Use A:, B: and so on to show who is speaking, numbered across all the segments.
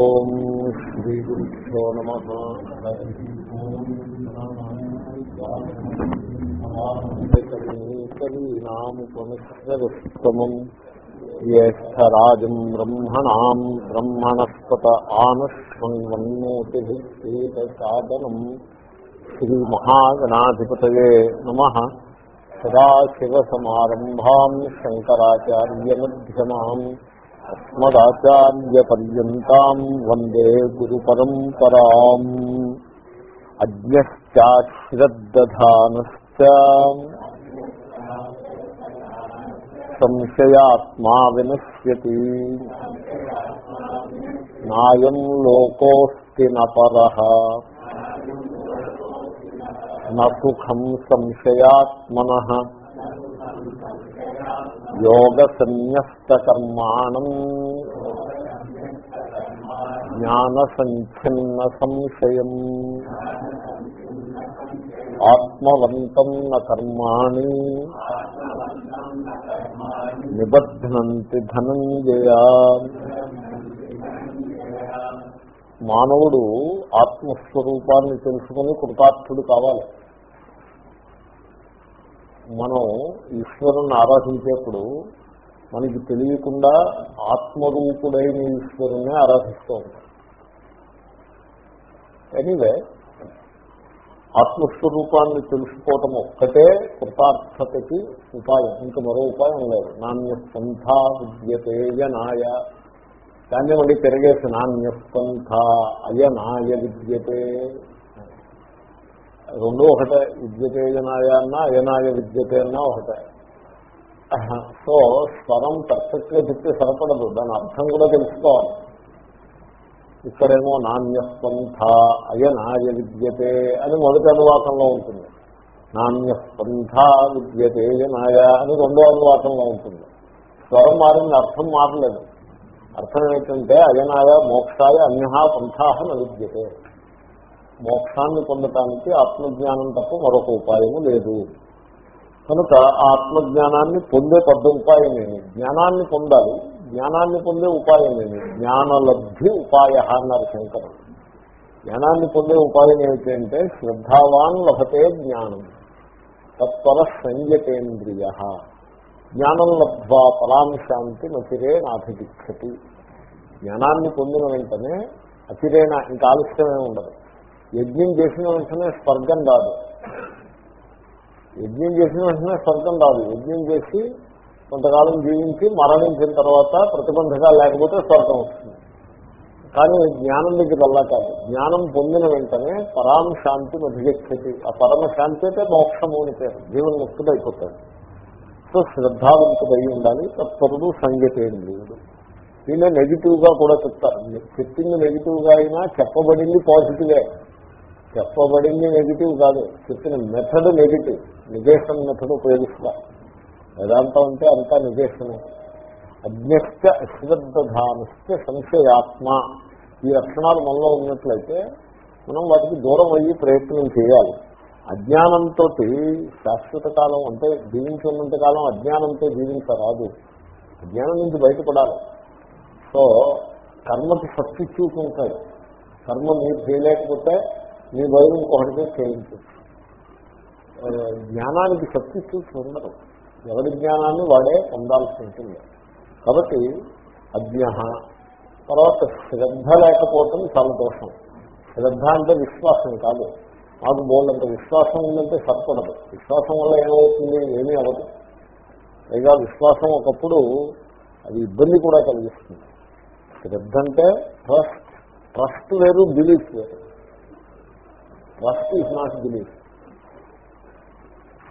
A: ఓం శ్రీ గురుభ్యో నమ కలీనాముపమిశ్రరుస్తమం జ్యేష్టరాజం బ్రహ్మణాం బ్రహ్మణస్పత ఆనశ్వన్మోతిసాదనం శ్రీమహాగణాధిపతయే నమ అస్మదాచార్యపర్యంతం వందే గురు పరంపరా అజ్ఞశ్చాశ్రద్ధానశ్చ సంశయాత్మా వినశ్యతి నాయం లోకోస్తి నపర నఖం సంశయాత్మన యోగ సన్యస్త కర్మాణం జ్ఞాన సంఛిన్న సంశయం ఆత్మవంతం కర్మాణి
B: నిబధ్నంతి
A: ధనంజయ మానవుడు ఆత్మస్వరూపాన్ని తెలుసుకుని కృతార్థుడు కావాలి మనం ఈశ్వరుని ఆరాధించేప్పుడు మనకి తెలియకుండా ఆత్మరూపుడైన ఈశ్వరుని ఆరాధిస్తూ ఉంటాం ఎనీవే ఆత్మస్వరూపాన్ని తెలుసుకోవటం ఒక్కటే కృతార్థతకి ఉపాయం ఇంకా మరో ఉపాయం లేదు నాణ్యస్పంథ విద్యతేయనాయ దాన్ని మళ్ళీ తిరగేసి నాణ్యస్పంథ అయనాయ విద్యతే రెండు ఒకటే విద్యతేజనాయ అన్నా ఏనాయ విద్యతే అన్నా ఒకటే సో స్వరం పర్ఫెక్ట్గా చెప్తే సరిపడదు దాని అర్థం కూడా తెలుసుకోవాలి ఇక్కడేమో నాణ్యస్పంథ అయనాయ విద్యతే అని మొదటి అనువాసంలో ఉంటుంది నాణ్యస్పంథ విద్యతే నాయ అని రెండో అనువాసంలో ఉంటుంది స్వరం మారింది అర్థం మారలేదు అర్థం ఏంటంటే అయనాయ మోక్షాయ అన్యహ పంథాహ విద్యతే మోక్షాన్ని పొందటానికి ఆత్మజ్ఞానం తప్ప మరొక ఉపాయము లేదు కనుక ఆత్మజ్ఞానాన్ని పొందే పెద్ద ఉపాయమేమి జ్ఞానాన్ని పొందాలి జ్ఞానాన్ని పొందే ఏమి జ్ఞానలబ్ధి ఉపాయ అన్నారు శంకరుడు జ్ఞానాన్ని పొందే ఉపాయం ఏమిటంటే శ్రద్ధావాన్ లభతే జ్ఞానం తత్పర సంయతేంద్రియ జ్ఞానం లబ్ధ్వా పరాం శాంతి నాభిక్షతి జ్ఞానాన్ని పొందిన వెంటనే అచిరేణ ఇంకా ఆలస్యమే ఉండదు యజ్ఞం చేసిన వెంటనే స్వర్గం రాదు యజ్ఞం చేసిన వెంటనే స్వర్గం రాదు యజ్ఞం చేసి కొంతకాలం జీవించి మరణించిన తర్వాత ప్రతిబంధకాలు లేకపోతే స్వర్గం వస్తుంది కానీ జ్ఞానం దగ్గర అలా కాదు జ్ఞానం పొందిన వెంటనే పరామ శాంతి అధిగచ్చేది ఆ పరమ శాంతి అయితే మోక్షము అని పేరు జీవన ముక్తుడైపోతాడు సో శ్రద్ధావంతుడై ఉండాలి తత్పరుడు సంగతేంద్రియుడు దీన్నే నెగిటివ్ గా కూడా చెప్తారు చెప్పింది నెగిటివ్ గా అయినా చెప్పబడింది పాజిటివే చెప్పబడింది నెగిటివ్ కాదు చెప్పిన మెథడ్ నెగిటివ్ నిజేషన్ మెథడ్ ఉపయోగిస్తా వేదాంతం అంటే అంతా నిజేషనే అజ్ఞస్థ అశ్రద్ధానశ్చ సంశయాత్మ ఈ లక్షణాలు మనలో ఉన్నట్లయితే మనం వాటికి దూరం అయ్యి ప్రయత్నం చేయాలి అజ్ఞానంతో శాశ్వత కాలం అంటే జీవించున్నంత కాలం అజ్ఞానంతో జీవించరాదు అజ్ఞానం నుంచి బయటపడాలి సో కర్మకి సబ్స్టిట్యూట్ ఉంటాయి కర్మ మీరు చేయలేకపోతే మీ భయం ఇంకొకటికే చేయించు జ్ఞానానికి చూసి ఉండరు ఎవరి జ్ఞానాన్ని వాడే పొందాల్సి ఉంటుంది కాబట్టి అజ్ఞ తర్వాత శ్రద్ధ లేకపోవటం చాలా దోషం శ్రద్ధ అంటే విశ్వాసం కాదు మాకు బోల్డంత విశ్వాసం ఉందంటే సరిపడదు విశ్వాసం వల్ల ఏమవుతుంది ఏమీ అవ్వదు పైగా విశ్వాసం ఒకప్పుడు అది ఇబ్బంది కూడా కలిగిస్తుంది శ్రద్ధ అంటే ట్రస్ట్ ట్రస్ట్ వేరు బిలీఫ్ వేరు trust is not belief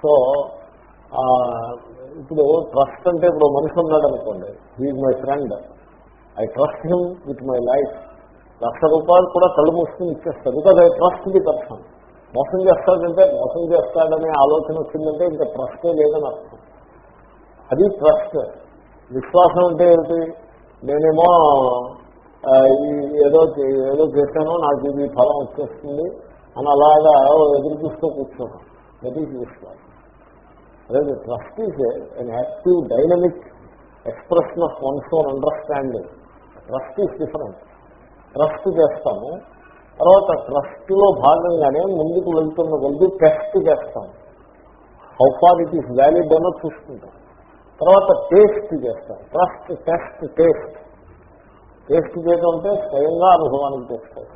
A: so ఇప్పుడు ట్రస్ట్ అంటే ఇప్పుడు మనిషి ఉన్నాడు అనుకోండి he my friend I trust him with my life లక్ష రూపాయలు కూడా కళ్ళు మూసుకుని ఇచ్చేస్తారు because I trust the person మోసం చేస్తాడంటే మోసం చేస్తాడనే ఆలోచన వచ్చిందంటే ఇంకా ట్రస్టే లేదని అర్థం అది ట్రస్ట్ విశ్వాసం అంటే ఏంటి నేనేమో ఏదో ఏదో చేశానో నాకు ఇది ఫలం వచ్చేస్తుంది అని అలాగా ఎదురు చూస్తూ కూర్చోవడం దట్ అదే trust is an active dynamic expression of one's own understanding trust is different trust చేస్తాము తర్వాత ట్రస్ట్లో భాగంగానే ముందుకు వెళ్తున్న కొద్ది టెస్ట్ చేస్తాం how far it is valid అనో చూసుకుంటాం తర్వాత టేస్ట్ చేస్తాం ట్రస్ట్ టెస్ట్ టేస్ట్ టేస్ట్ చేయడం అంటే స్వయంగా అనుభవానికి చేస్తాం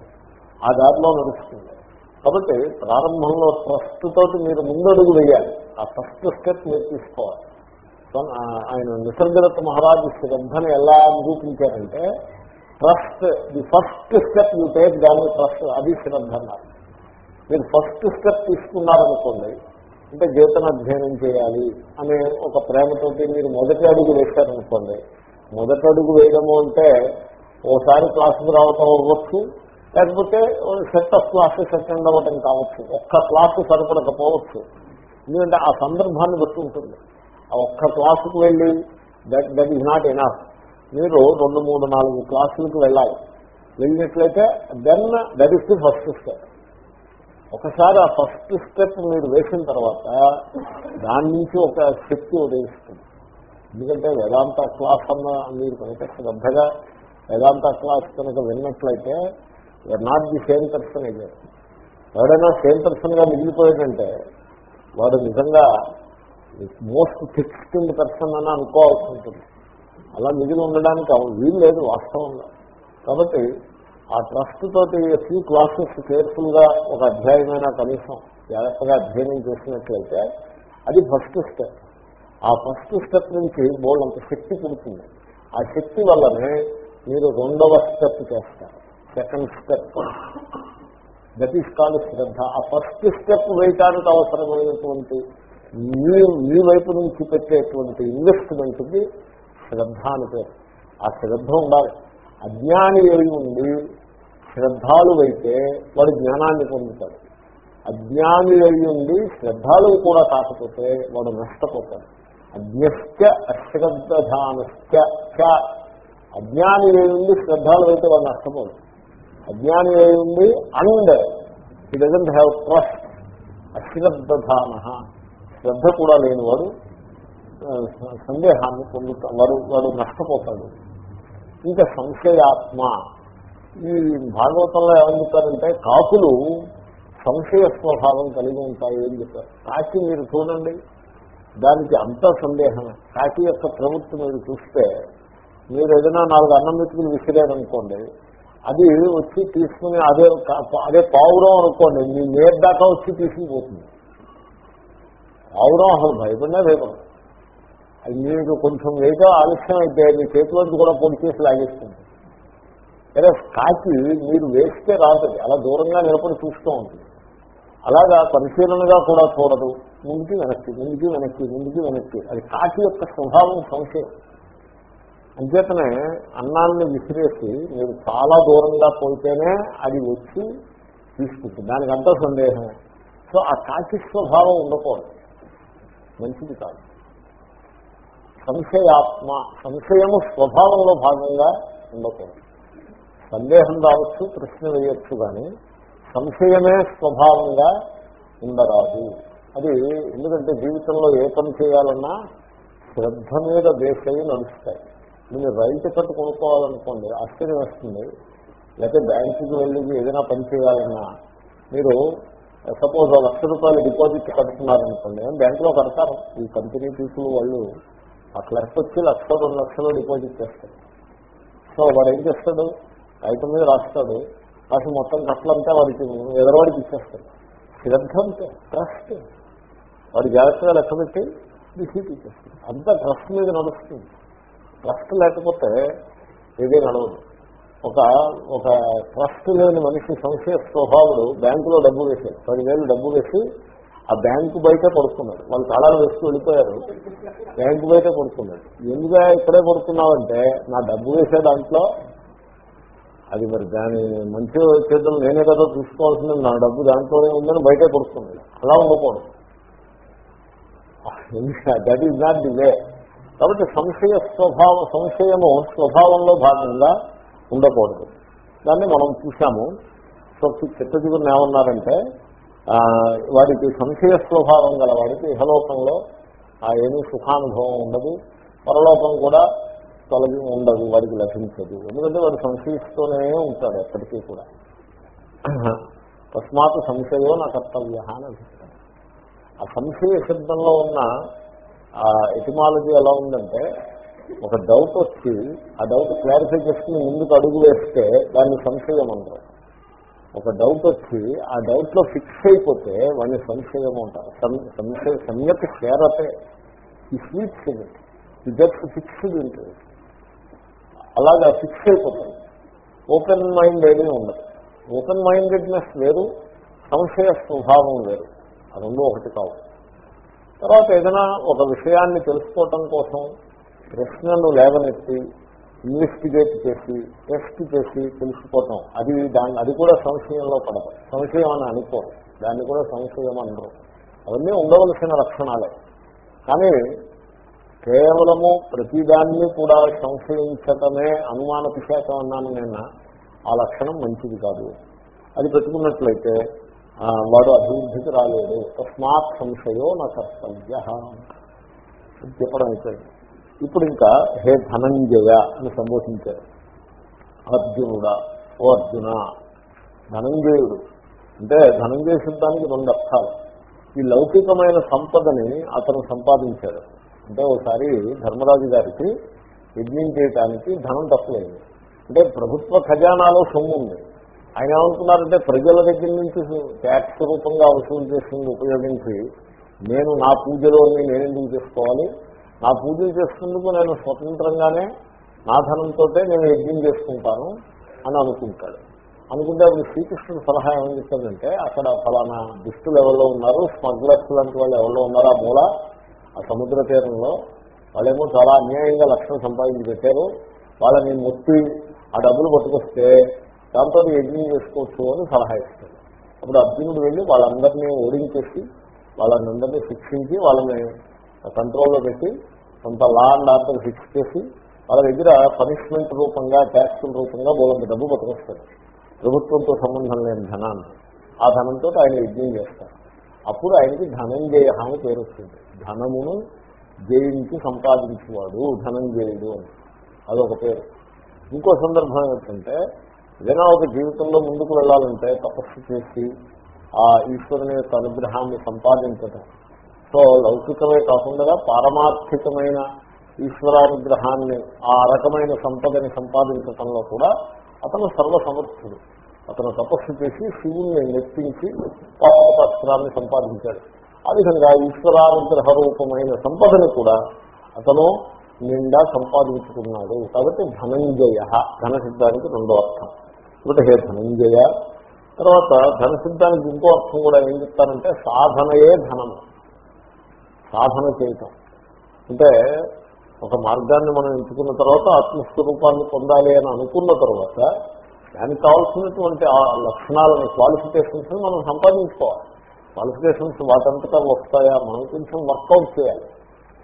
A: ఆ దారిలో నడుస్తుంది కాబట్టి ప్రారంభంలో తోటి మీరు ముందడుగు వేయాలి ఆ ఫస్ట్ స్టెప్ మీరు తీసుకోవాలి ఆయన నిసర్గదత్త మహారాజు శ్రద్ధను ఎలా నిరూపించారంటే trust the first step you take దాన్ని ట్రస్ట్ అది శ్రద్ధ అన్నారు మీరు ఫస్ట్ స్టెప్ తీసుకున్నారనుకోండి అంటే గీతను అధ్యయనం చేయాలి అనే ఒక ప్రేమతోటి మీరు మొదటి అడుగు వేశారనుకోండి మొదటి అడుగు వేయడము అంటే ఓసారి క్లాసుకు రావటం అవ్వచ్చు లేకపోతే సెట్ ఆఫ్ క్లాసెస్ అటెండ్ అవ్వటం కావచ్చు ఒక్క క్లాసు సరిపడకపోవచ్చు ఎందుకంటే ఆ సందర్భాన్ని బట్టి ఉంటుంది ఆ ఒక్క క్లాసుకు వెళ్ళి దట్ దట్ ఈజ్ నాట్ ఎనా మీరు రెండు మూడు నాలుగు క్లాసులకు వెళ్ళాలి వెళ్ళినట్లయితే then that is the first step ఒకసారి ఆ ఫస్ట్ స్టెప్ మీరు వేసిన తర్వాత దాని నుంచి ఒక శక్తి ఉదయిస్తుంది ఎందుకంటే వేదాంత క్లాస్ అన్న మీరు కనుక శ్రద్ధగా వేదాంత క్లాస్ కనుక విన్నట్లయితే you're not the same person అయ్యారు ఎవడైనా సేమ్ పర్సన్గా మిగిలిపోయాడంటే వాడు నిజంగా మోస్ట్ ఫిక్స్డ్ పర్సన్ అని అనుకోవాల్సి ఉంటుంది అలా మిగిలి ఉండడానికి వీలు లేదు వాస్తవంగా కాబట్టి ఆ ట్రస్ట్ తోటి ఫ్యూ క్లాసెస్ కేర్ఫుల్గా ఒక అధ్యాయమైన కనీసం జాగ్రత్తగా అధ్యయనం చేసినట్లయితే అది ఫస్ట్ స్టెప్ ఆ ఫస్ట్ స్టెప్ నుంచి బోల్డ్ అంత శక్తి పుడుతుంది ఆ శక్తి వల్లనే మీరు రెండవ స్టెప్ చేస్తారు second step that is called శ్రద్ధ ఆ ఫస్ట్ స్టెప్ వేయటానికి అవసరమైనటువంటి మీ మీ వైపు నుంచి పెట్టేటువంటి ఇన్వెస్ట్మెంట్కి శ్రద్ధ అని పేరు ఆ శ్రద్ధ ఉండాలి అజ్ఞాని అయి ఉండి అయితే వాడు జ్ఞానాన్ని పొందుతాడు అజ్ఞాని అయి ఉండి శ్రద్ధాలు కూడా కాకపోతే వాడు నష్టపోతాడు అజ్ఞస్య అశ్రద్ధానస్య అజ్ఞాని అయి ఉండి శ్రద్ధాలు అయితే వాడు నష్టపోతాడు అజ్ఞాని అయి ఉంది and he doesn't have trust అశ్రద్ధాన శ్రద్ధ కూడా లేని వాడు సందేహాన్ని పొందుతా వాడు వాడు నష్టపోతాడు ఇంకా సంశయాత్మ ఈ భాగవతంలో ఏమని కాకులు సంశయ స్వభావం కలిగి ఉంటాయి అని చెప్పారు కాకి మీరు చూడండి దానికి అంతా సందేహమే కాకి యొక్క ప్రవృత్తి మీరు చూస్తే మీరు ఏదైనా నాలుగు అన్నం మెతుకులు విసిరారనుకోండి అది వచ్చి తీసుకుని అదే అదే పావురం అనుకోండి మీ నేర్ దాకా వచ్చి తీసుకుపోతుంది పావురం అసలు భయపడినా భయపడదు అది మీకు కొంచెం ఏదో ఆలస్యం అయితే మీ చేతిలోంచి కూడా పొడి చేసి లాగేస్తుంది లేదా కాకి మీరు వేస్తే రాదు అలా దూరంగా నిలబడి చూస్తూ ఉంటుంది అలాగా పరిశీలనగా కూడా చూడదు ముందుకి వెనక్కి ముందుకి వెనక్కి ముందుకి వెనక్కి అది కాకి యొక్క స్వభావం సంశయం అంచేతనే అన్నాన్ని విసిరేసి మీరు చాలా దూరంగా పోతేనే అది వచ్చి తీసుకుంటుంది దానికంతా సందేహమే సో ఆ కాకి స్వభావం ఉండకూడదు మంచిది కాదు సంశయాత్మ సంశయము స్వభావంలో భాగంగా ఉండకూడదు సందేహం రావచ్చు ప్రశ్న వేయచ్చు కానీ సంశయమే స్వభావంగా ఉండరాదు అది ఎందుకంటే జీవితంలో ఏ పని చేయాలన్నా శ్రద్ధ మీద బేసయి నడుస్తాయి మీరు రైలు టికెట్ కొనుక్కోవాలనుకోండి ఆశ్చర్యం వస్తుంది లేకపోతే బ్యాంకుకి వెళ్ళి ఏదైనా పని చేయాలన్నా మీరు సపోజ్ లక్ష రూపాయలు డిపాజిట్ కడుతున్నారనుకోండి బ్యాంకులో కడతారు ఈ కంపెనీ పీపుల్ వాళ్ళు ఆ క్లర్క్ వచ్చి లక్ష రెండు లక్షలు డిపాజిట్ చేస్తారు సో వాడు ఏం చేస్తాడు రైతు మీద రాస్తాడు అసలు మొత్తం కట్టలంతా వాడికి ఎదరవాడికి ఇచ్చేస్తాడు శ్రద్ధంతో ట్రస్ట్ వాడు జాగ్రత్తగా లెక్క పెట్టి రిసీట్ ఇచ్చేస్తాడు అంతా ట్రస్ట్ మీద నడుస్తుంది ట్రస్ట్ లేకపోతే ఏదే నడవదు ఒక ఒక ట్రస్ట్ లేని మనిషి సంశయ స్వభావుడు బ్యాంకులో డబ్బు వేశాడు పదివేలు డబ్బు వేసి ఆ బ్యాంకు బయట పడుతున్నాడు వాళ్ళు తాళాలు వేస్తూ వెళ్ళిపోయారు బ్యాంకు బయట పడుతున్నాడు ఎందుగా ఇక్కడే పడుతున్నావంటే నా డబ్బు వేసే దాంట్లో అది మరి దాని మంచి చేద్దాం నేనే కదా చూసుకోవాల్సింది నా డబ్బు దాంట్లోనే ఉందని బయటే పడుతున్నాడు అలా ఉండకూడదు that is not the way కాబట్టి సంశయ స్వభావ సంశయము స్వభావంలో భాగంగా ఉండకూడదు దాన్ని మనం చూసాము సో చిత్త చివరిని ఏమన్నారంటే వారికి సంశయ స్వభావం గల వారికి ఇహలోకంలో ఏమీ సుఖానుభవం ఉండదు పరలోకం కూడా తొలగి ఉండదు వారికి లభించదు ఎందుకంటే వారు సంశయిస్తూనే ఉంటారు ఎప్పటికీ కూడా తస్మాత్ సంశయో నా కర్తవ్య అని అభిప్రాయం ఆ సంశయ శబ్దంలో ఉన్న ఆ ఎటిమాలజీ ఎలా ఉందంటే ఒక డౌట్ వచ్చి ఆ డౌట్ క్లారిఫై చేసుకుని ముందుకు అడుగు వేస్తే దాన్ని సంశయం అంటారు ఒక డౌట్ వచ్చి ఆ డౌట్లో ఫిక్స్ అయిపోతే వాడిని సంశయం అంటారు సంశయ సమ్యక్ చేరతే ఈ స్వీట్స్ ఈ జస్ట్ ఫిక్స్డ్ ఉంటుంది అలాగా ఫిక్స్ అయిపోతుంది ఓపెన్ మైండ్ ఏమీ ఉండదు ఓపెన్ మైండెడ్నెస్ వేరు సంశయ స్వభావం వేరు అది రెండు ఒకటి కావు తర్వాత ఏదైనా ఒక విషయాన్ని తెలుసుకోవటం కోసం ప్రశ్నను లేవనెత్తి ఇన్వెస్టిగేట్ చేసి టెస్ట్ చేసి తెలుసుకోవటం అది దాన్ని అది కూడా సంశయంలో పడదు సంశయం అని అనుకోరు దాన్ని కూడా సంశయం అనరు అవన్నీ ఉండవలసిన లక్షణాలే కానీ కేవలము ప్రతిదాన్ని కూడా సంశయించటమే అనుమాన పిశాఖం అన్నాను నేను ఆ లక్షణం మంచిది కాదు అది పెట్టుకున్నట్లయితే వాడు అభివృద్ధికి రాలేడు తస్మాత్ సంశయో నా కర్తవ్య చెప్పడం ఇప్పుడు ఇంకా హే ధనంజయ అని సంబోధించారు అర్జునుడా ఓ అర్జున ధనంజయుడు అంటే ధనంజయ శబ్దానికి రెండు అర్థాలు ఈ లౌకికమైన సంపదని అతను సంపాదించాడు అంటే ఒకసారి ధర్మరాజు గారికి యజ్ఞం చేయటానికి ధనం తప్పలేదు అంటే ప్రభుత్వ ఖజానాలో సొమ్ము ఉంది ఆయన ఏమంటున్నారంటే ప్రజల దగ్గర నుంచి ట్యాక్స్ రూపంగా వసూలు చేసింది ఉపయోగించి నేను నా పూజలోని నేనెందుకు చేసుకోవాలి నా పూజలు చేసుకుందుకు నేను స్వతంత్రంగానే నా ధనంతో నేను యజ్ఞం చేసుకుంటాను అని అనుకుంటాడు అనుకుంటే అప్పుడు శ్రీకృష్ణుడు సలహా ఏమని చెప్తాడంటే అక్కడ ఫలానా దుస్తులు ఎవరో ఉన్నారు స్మగ్లర్స్ లాంటి వాళ్ళు ఎవరో ఉన్నారు ఆ మూల ఆ సముద్ర తీరంలో వాళ్ళేమో చాలా అన్యాయంగా లక్ష్యం సంపాదించి పెట్టారు వాళ్ళని మొత్తి ఆ డబ్బులు పట్టుకొస్తే దాంతో యజ్ఞం చేసుకోవచ్చు అని సలహా ఇస్తాడు అప్పుడు అర్జునుడు వెళ్ళి వాళ్ళందరినీ ఓడించేసి వాళ్ళని అందరినీ శిక్షించి వాళ్ళని కంట్రోల్లో పెట్టి కొంత లా అండ్ ఆర్డర్ ఫిక్స్ చేసి వాళ్ళ దగ్గర పనిష్మెంట్ రూపంగా ట్యాక్స్ రూపంగా బోలంత డబ్బు పట్టుకొస్తాడు ప్రభుత్వంతో సంబంధం లేని ధనాన్ని ఆ ధనంతో ఆయన యజ్ఞం చేస్తారు అప్పుడు ఆయనకి ధనంజయ అని పేరు వస్తుంది ధనమును జయించి సంపాదించేవాడు ధనంజయుడు అని అదొక పేరు ఇంకో సందర్భం ఏంటంటే ఏదైనా ఒక జీవితంలో ముందుకు వెళ్ళాలంటే తపస్సు చేసి ఆ ఈశ్వరుని యొక్క అనుగ్రహాన్ని సంపాదించటం సో లౌకికమే కాకుండా పారమార్థికమైన ఈశ్వరానుగ్రహాన్ని ఆ రకమైన సంపదని సంపాదించటంలో కూడా అతను సర్వసమర్థుడు అతను తపస్సు చేసి శివుణ్ణి నెప్పించి పాపశాస్త్రాన్ని సంపాదించాడు ఆ విధంగా ఈశ్వరానుగ్రహ రూపమైన సంపదని కూడా అతను నిండా సంపాదించుకున్నాడు కాబట్టి ధనంజయ ఘన సిద్ధానికి రెండో అర్థం కాబట్టి హే ధనంజయ తర్వాత ధనసిద్ధానికి ఇంకో అర్థం కూడా ఏం చెప్తారంటే సాధనయే ధనం సాధన చేయటం అంటే ఒక మార్గాన్ని మనం ఎంచుకున్న తర్వాత ఆత్మస్వరూపాన్ని పొందాలి అని అనుకున్న తర్వాత దానికి కావాల్సినటువంటి ఆ లక్షణాలను క్వాలిఫికేషన్స్ మనం సంపాదించుకోవాలి క్వాలిఫికేషన్స్ వాటంతటా వస్తాయా మనం కొంచెం వర్కౌట్ చేయాలి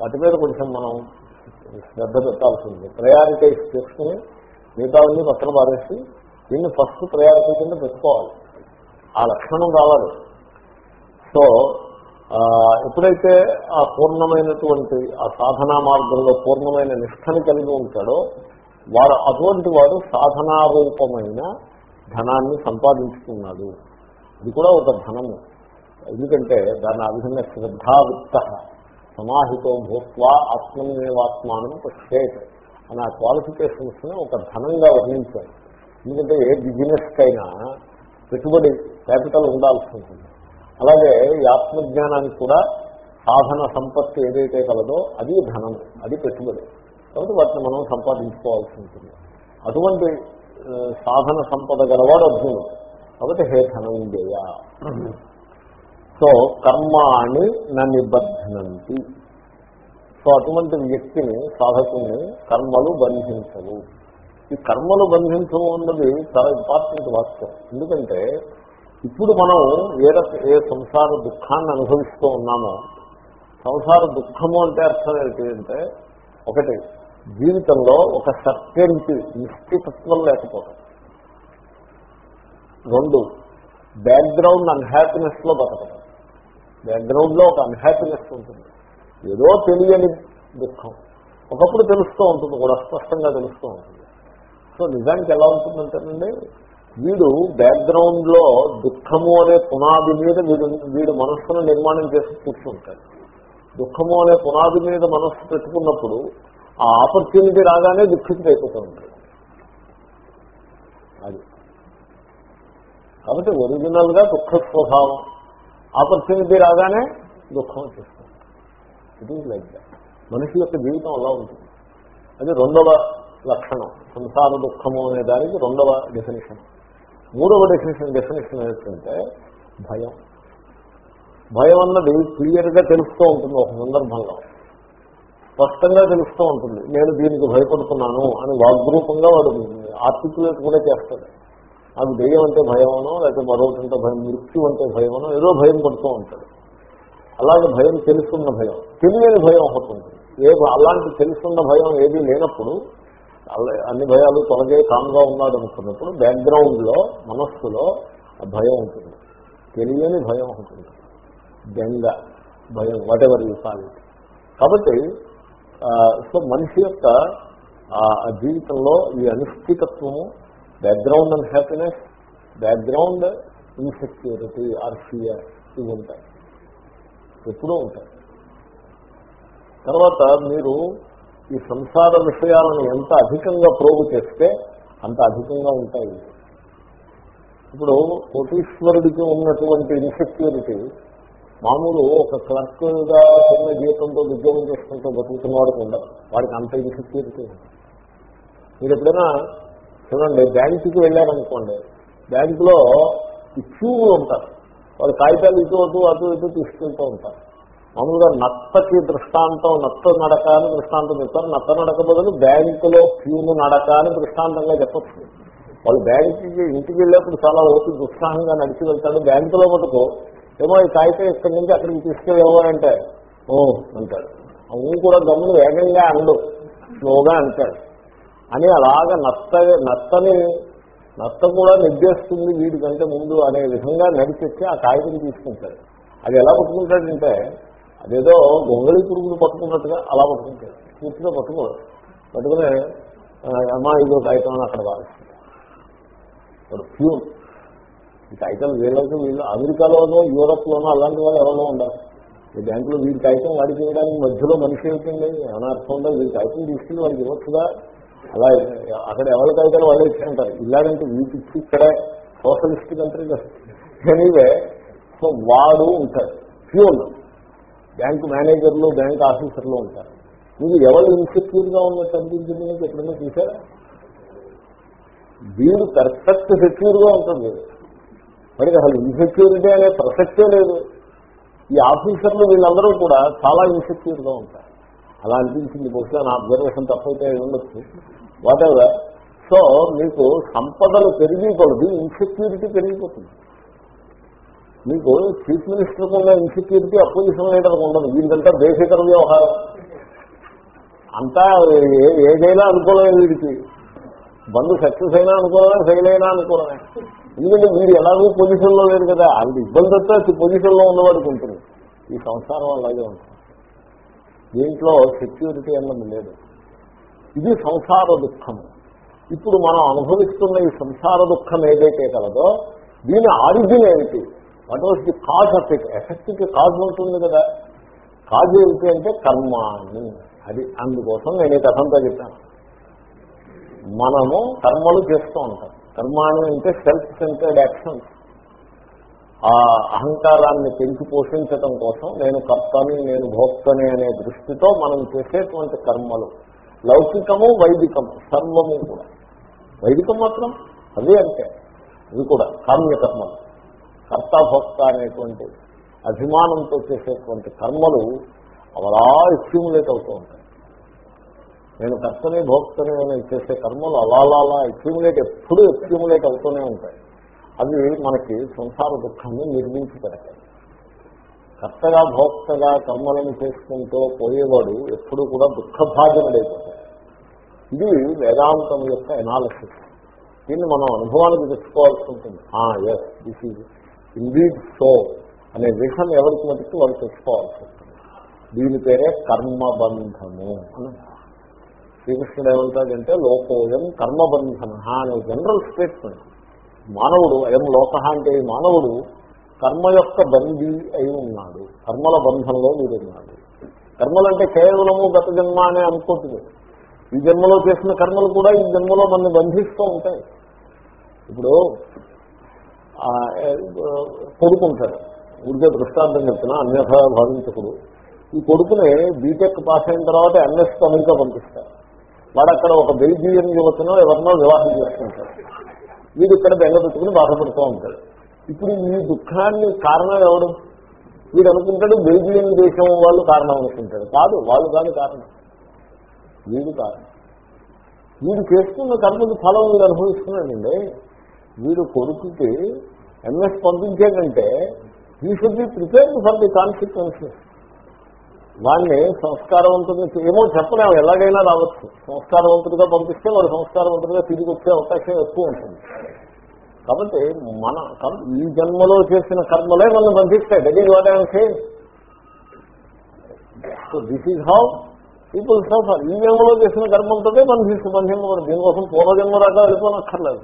A: వాటి మీద కొంచెం మనం శ్రద్ధ పెట్టాల్సింది ప్రయారిటైజ్ చేసుకుని ఉంది పక్కన పారేసి దీన్ని ఫస్ట్ ప్రయారిటీ కింద పెట్టుకోవాలి ఆ లక్షణం కావాలి సో ఎప్పుడైతే ఆ పూర్ణమైనటువంటి ఆ సాధనా మార్గంలో పూర్ణమైన నిష్టని కలిగి ఉంటాడో వారు అటువంటి వారు సాధనారూపమైన ధనాన్ని సంపాదించుకున్నాడు అది కూడా ఒక ధనము ఎందుకంటే దాని ఆ విధంగా శ్రద్ధావిత్త సమాహితో భూత్వా ఆత్మనేవాత్మానం స్టేట్ ఆ క్వాలిఫికేషన్స్ క్వాలిఫికేషన్స్ని ఒక ధనంగా వర్ణించాడు ఎందుకంటే ఏ బిజినెస్కైనా పెట్టుబడి క్యాపిటల్ ఉండాల్సి ఉంటుంది అలాగే ఈ ఆత్మజ్ఞానానికి కూడా సాధన సంపత్తి ఏదైతే కలదో అది ధనం అది పెట్టుబడి కాబట్టి వాటిని మనం సంపాదించుకోవాల్సి ఉంటుంది అటువంటి సాధన సంపద గలవాడు అర్జునుడు కాబట్టి హే ధనం ఉండేయా సో కర్మాణి న నిబద్ధనంతి సో అటువంటి వ్యక్తిని సాధకుని కర్మలు బంధించవు ఈ కర్మలు బంధించడం అన్నది చాలా ఇంపార్టెంట్ వాక్యం ఎందుకంటే ఇప్పుడు మనం ఏ ఏ సంసార దుఃఖాన్ని అనుభవిస్తూ ఉన్నామో సంసార దుఃఖము అంటే అర్థం ఏంటి అంటే ఒకటి జీవితంలో ఒక సర్టెన్టీ నిశ్చితత్వం లేకపోవడం రెండు బ్యాక్గ్రౌండ్ అన్హ్యాపీనెస్ లో బతకడం బ్యాక్గ్రౌండ్ లో ఒక అన్హ్యాపీనెస్ ఉంటుంది ఏదో తెలియని దుఃఖం ఒకప్పుడు తెలుస్తూ ఉంటుంది కూడా స్పష్టంగా తెలుస్తూ ఉంటుంది సో నిజానికి ఎలా ఉంటుందంటేనండి వీడు లో దుఃఖము అనే పునాది మీద వీడు వీడు మనస్సును నిర్మాణం చేసి కూర్చుంటాడు దుఃఖము అనే పునాది మీద మనస్సు పెట్టుకున్నప్పుడు ఆ ఆపర్చునిటీ రాగానే దుఃఖితుడైపోతూ ఉంటాడు అది కాబట్టి గా దుఃఖ స్వభావం ఆపర్చునిటీ రాగానే దుఃఖం చేస్తుంది ఇట్ ఈజ్ లైక్ మనిషి యొక్క జీవితం అలా ఉంటుంది అది రెండవ లక్షణం సంసార దుఃఖము అనే దానికి రెండవ డెఫినేషన్ మూడవ డెఫినేషన్ డెఫినేషన్ ఏంటంటే భయం భయం అన్నది క్లియర్గా తెలుస్తూ ఉంటుంది ఒక సందర్భంలో స్పష్టంగా తెలుస్తూ ఉంటుంది నేను దీనికి భయపడుతున్నాను అని వాగ్రూపంగా వాడు ఆర్టికులేట్ కూడా చేస్తాడు అది దెయ్యం అంటే భయమనో లేకపోతే మరొకటి భయం మృత్యు అంటే భయమనో ఏదో భయం పడుతూ ఉంటాడు అలాగే భయం తెలుసున్న భయం తెలియని భయం ఒకటి ఉంటుంది ఏ అలాంటి తెలుసున్న భయం ఏది లేనప్పుడు అన్ని భయాలు తొలగే కామ్గా ఉన్నాడు అనుకున్నప్పుడు బ్యాక్గ్రౌండ్లో మనస్సులో భయం ఉంటుంది తెలియని భయం ఉంటుంది బెంగ భయం వాట్ ఎవర్ యూ కాల్ కాబట్టి సో మనిషి యొక్క జీవితంలో ఈ అనిశ్చితత్వము background and happiness background insecurity or ఇవి ఉంటాయి ఎప్పుడూ ఉంటాయి తర్వాత మీరు ఈ సంసార విషయాలను ఎంత అధికంగా ప్రోగు చేస్తే అంత అధికంగా ఉంటాయి ఇప్పుడు కోటీశ్వరుడికి ఉన్నటువంటి ఇన్సెక్యూరిటీ మామూలు ఒక క్లర్క్గా చిన్న జీవితంతో ఉద్యోగం చేసుకుంటూ బతుకుతున్న వాడికి ఉండదు వాడికి అంత ఇన్సెక్యూరిటీ ఉంది మీరు ఎప్పుడైనా చూడండి బ్యాంకుకి వెళ్ళారనుకోండి బ్యాంకులో క్యూలు ఉంటారు వాళ్ళు కాగితాలు ఇటు అటు అటు ఇటు తీసుకెళ్తూ ఉంటారు మామూలుగా నత్తకి దృష్టాంతం నత్త నడక అని దృష్టాంతం చెప్తారు నత్త నడక బదులు బ్యాంకులో క్యూను నడక అని దృష్టాంతంగా చెప్పచ్చు వాళ్ళు బ్యాంకుకి ఇంటికి వెళ్ళేప్పుడు చాలా ఓపిక ఉత్సాహంగా నడిచి వెళ్తాడు బ్యాంకులో మటుకు ఏమో ఈ కాగితం ఇక్కడి నుంచి అక్కడికి తీసుకెళ్ళేమో అంటే ఓ అంటాడు అవి కూడా గమ్ములు వేగంగా అండు స్లోగా అంటాడు అని అలాగ నత్త నత్తని నత్త కూడా నిద్దేస్తుంది వీడికంటే ముందు అనే విధంగా నడిచొచ్చి ఆ కాగితం తీసుకుంటాడు అది ఎలా పట్టుకుంటాడంటే అదేదో గొంగళి పురుగులు పట్టుకున్నట్టుగా అలా పట్టుకుంటాడు పూర్తిగా పట్టుకోడు పట్టుకునే అమ్మా ఇది కాగితం అక్కడ వాళ్ళు ప్యూర్ ఈ కాగితాలు వీళ్ళకి వీళ్ళు అమెరికాలోనో యూరప్లోనో అలాంటి వాళ్ళు ఎవరో ఉండాలి ఈ బ్యాంకులో వీడి కాగితం వాడికి చేయడానికి మధ్యలో మనిషి ఏమిటండి అర్థం ఉందో వీడి కాగితం తీసుకుని వాడికి ఇవ్వచ్చుగా అలా అక్కడ ఎవరి కాగితాలు వాళ్ళు ఇచ్చారంటారు ఇలాగంటే వీటి ఇక్కడ సోషలిస్ట్ కంట్రీ ఎనీవే సో వాడు ఉంటాడు ప్యూర్ బ్యాంకు మేనేజర్లు బ్యాంక్ ఆఫీసర్లు ఉంటారు మీరు ఎవరు గా ఉన్నట్టు అనిపించింది మీకు ఎప్పుడైనా చూసారా వీడు పర్ఫెక్ట్ గా ఉంటుంది మరి అసలు ఇన్సెక్యూరిటీ అనే ప్రసక్తే లేదు ఈ ఆఫీసర్లు వీళ్ళందరూ కూడా చాలా ఇన్సెక్యూర్ గా ఉంటారు అలా అనిపించింది బహుశా నా అబ్జర్వేషన్ తప్పైతే ఉండొచ్చు వాటెవర్ సో మీకు సంపదలు పెరిగి ఇన్సెక్యూరిటీ పెరిగిపోతుంది మీకు చీఫ్ మినిస్టర్ కింద ఇన్సెక్యూరిటీ అపోజిషన్ లీడర్కి ఉండదు వీళ్ళంతా బేసికర వ్యవహారం అంతా ఏదైనా అనుకూలమే వీడికి బంధు సక్సెస్ అయినా అనుకూలమే ఫెయిల్ అయినా అనుకూలమే ఎందుకంటే మీరు ఎలాగో పొజిషన్లో లేరు కదా అది ఇబ్బంది అది పొజిషన్లో ఉన్నవాడికి ఉంటుంది ఈ సంసారం అలాగే ఉంటుంది దీంట్లో సెక్యూరిటీ అన్నది లేదు ఇది సంసార దుఃఖం ఇప్పుడు మనం అనుభవిస్తున్న ఈ సంసార దుఃఖం ఏదైతే కలదో దీని ఆరిజిన్ ఏమిటి what was the cause of it ఎఫెక్ట్కి కాజ్ ఉంటుంది కదా కాజ్ ఏమిటి అంటే కర్మాన్ని అది అందుకోసం నేను ఈ కథంతా చెప్పాను మనము కర్మలు చేస్తూ ఉంటాం కర్మాన్ని అంటే సెల్ఫ్ సెంటర్డ్ యాక్షన్ ఆ అహంకారాన్ని పెంచి పోషించటం కోసం నేను కర్తని నేను భోక్తని అనే దృష్టితో మనం చేసేటువంటి కర్మలు లౌకికము వైదికము సర్వము కూడా వైదికం మాత్రం అదే అంటే ఇది కూడా కామ్య కర్మలు కర్తాభోక్త అనేటువంటి అభిమానంతో చేసేటువంటి కర్మలు అవలా అక్యూములేట్ అవుతూ ఉంటాయి నేను కర్తని భోక్తని నేను చేసే కర్మలు అలా అలా అక్యూములేట్ ఎప్పుడూ అక్యూములేట్ అవుతూనే ఉంటాయి అవి మనకి సంసార దుఃఖాన్ని నిర్మించి పెడతాయి కర్తగా భోక్తగా కర్మలను చేసుకుంటూ పోయేవాడు ఎప్పుడు కూడా దుఃఖభాజనుడైపోతాడు ఇది వేదాంతం యొక్క ఎనాలిసిస్ దీన్ని మనం అనుభవానికి తెచ్చుకోవాల్సి ఉంటుంది yes this is indeed so అనే విషం ఎవరికి మటుకు వాళ్ళు తెచ్చుకోవాల్సి ఉంటుంది దీని పేరే కర్మబంధము శ్రీకృష్ణుడు ఏమంటాడంటే లోకోయం కర్మబంధన అనే జనరల్ స్టేట్మెంట్ మానవుడు అయం లోక అంటే ఈ మానవుడు కర్మ యొక్క బందీ అయి ఉన్నాడు కర్మల బంధంలో వీడున్నాడు కర్మలంటే కేవలము గత జన్మ అనే అనుకుంటుంది ఈ జన్మలో చేసిన కర్మలు కూడా ఈ జన్మలో మనల్ని బంధిస్తూ ఉంటాయి ఇప్పుడు కొడుకుంటాడు ఊరికే దృష్టాంతం చెప్తున్నా అన్యథ భావించకుడు ఈ కొడుకునే బీటెక్ పాస్ అయిన తర్వాత ఎంఎస్ అమెరికా పంపిస్తారు వాడు అక్కడ ఒక బెల్జియం యువతను ఎవరినో వివాహం చేసుకుంటారు వీడు ఇక్కడ బెంగ పెట్టుకుని బాధపడుతూ ఉంటాడు ఇప్పుడు ఈ దుఃఖాన్ని కారణం ఎవడు వీడు అనుకుంటాడు బెల్జియం దేశం వాళ్ళు కారణం అనుకుంటాడు కాదు వాళ్ళు కాని కారణం వీడు కారణం వీడు చేస్తున్న కర్మకి ఫలం వీడు అనుభవిస్తున్నాడండి వీడు కొడుకుకి ఎంఎస్ పంపించేటంటే you should be prepared for the consequences వాడిని సంస్కారవంతుడు ఏమో చెప్పలేము ఎలాగైనా రావచ్చు సంస్కారవంతుడిగా పంపిస్తే వాడు సంస్కారవంతుడిగా తిరిగి వచ్చే అవకాశం ఎక్కువ ఉంటుంది కాబట్టి మన ఈ జన్మలో చేసిన కర్మలే మనం పంపిస్తాయి డెడీ is so this is how people suffer ఈ జన్మలో చేసిన కర్మంతో మనం బంధింపబడి దీనికోసం పూర్వజన్మ రాక వెళ్ళిపోనక్కర్లేదు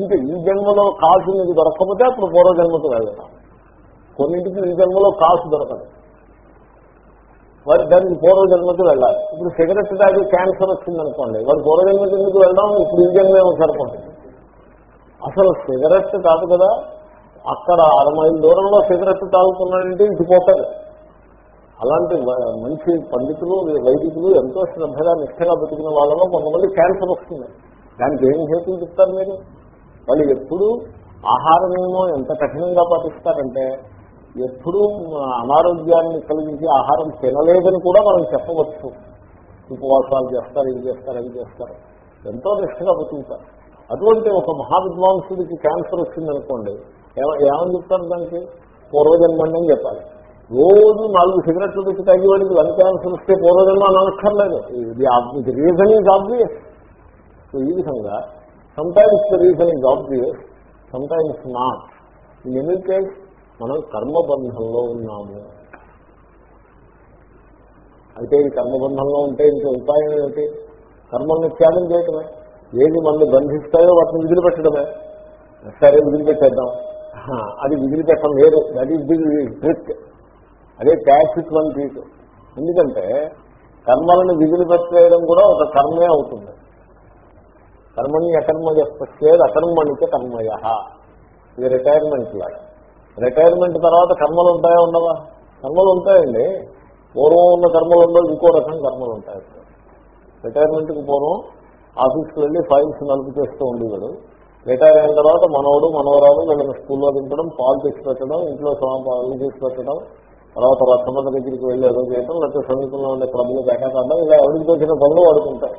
A: ఇంకా ఈ జన్మలో కాసు నీకు దొరకకపోతే అప్పుడు పూర్వజన్మకు వెళ్ళడం కొన్నింటికి ఈ జన్మలో కాసు దొరకదు వారి దానికి పూర్వజన్మకి వెళ్ళాలి ఇప్పుడు సిగరెట్ తాగి క్యాన్సర్ వచ్చిందనుకోండి వాడు పూర్వజన్మకి ఎందుకు వెళ్ళడం ఇప్పుడు ఈ జన్మేమో సరిపడుతుంది అసలు సిగరెట్ కాదు కదా అక్కడ అరవై దూరంలో సిగరెట్ తాగుతున్నాడంటే ఇటు పోతాడు అలాంటి మంచి పండితులు వైదికులు ఎంతో శ్రద్ధగా నిష్టగా బతికిన వాళ్ళలో కొంతమంది క్యాన్సర్ వస్తుంది దానికి ఏం హేతులు చెప్తారు మీరు వాళ్ళు ఎప్పుడు ఆహారమేమో ఎంత కఠినంగా పాటిస్తారంటే ఎప్పుడు అనారోగ్యాన్ని కలిగించి ఆహారం తినలేదని కూడా మనం చెప్పవచ్చు ఉపవాసాలు చేస్తారు ఇది చేస్తారు అది చేస్తారు ఎంతో నిష్టగా బతుకుతారు అటువంటి ఒక మహావిద్వాంసుడికి క్యాన్సర్ వచ్చిందనుకోండి ఏమని చెప్తారు దానికి పూర్వజన్మండి అని చెప్పాలి రోజు నాలుగు సిగరెట్లు పెట్టి వాడికి లంగ్ క్యాన్సర్ వస్తే పూర్వజన్మ అని అనక్కర్లేదు ఇది రీజన్ ఈజ్ ఆబ్వియస్ సో ఈ విధంగా sometimes the reason is obvious sometimes not in any case మనం కర్మబంధంలో ఉన్నాము అయితే ఇది కర్మబంధంలో ఉంటే ఇంక ఉపాయం ఏమిటి కర్మల్ని త్యాగం చేయటమే ఏది మనల్ని బంధిస్తాయో వాటిని విదిలిపెట్టడమే సరే విదిలిపెట్టేద్దాం అది విదిలిపెట్టడం లేదు దట్ ఈస్ ది ట్రిక్ అదే క్యాషిట్ వన్ ట్రీట్ ఎందుకంటే కర్మలను విదిలిపెట్టేయడం కూడా ఒక కర్మే అవుతుంది కర్మని అకర్మయస్తేద్ అకర్మణికి కర్మయ ఇది రిటైర్మెంట్ లాగా రిటైర్మెంట్ తర్వాత కర్మలు ఉంటాయా ఉండవా కర్మలు ఉంటాయండి పూర్వం ఉన్న కర్మలు ఉండవు ఇంకో రకం కర్మలు ఉంటాయి రిటైర్మెంట్కి పూర్వం ఆఫీస్కి వెళ్ళి ఫైల్స్ నలుపు చేస్తూ ఉండేవాడు రిటైర్ అయిన తర్వాత మనవడు మనవరాలు వీళ్ళని స్కూల్లో దింపడం పాలు తెచ్చి పెట్టడం ఇంట్లో సమాపాలు చేసి పెట్టడం తర్వాత రసమత దగ్గరికి వెళ్ళి ఏదో చేయడం లేకపోతే సమీపంలో ఉండే ప్రభులు పెట్టడం ఇలా ఎవరికి వచ్చిన పనులు వాడుకుంటాయి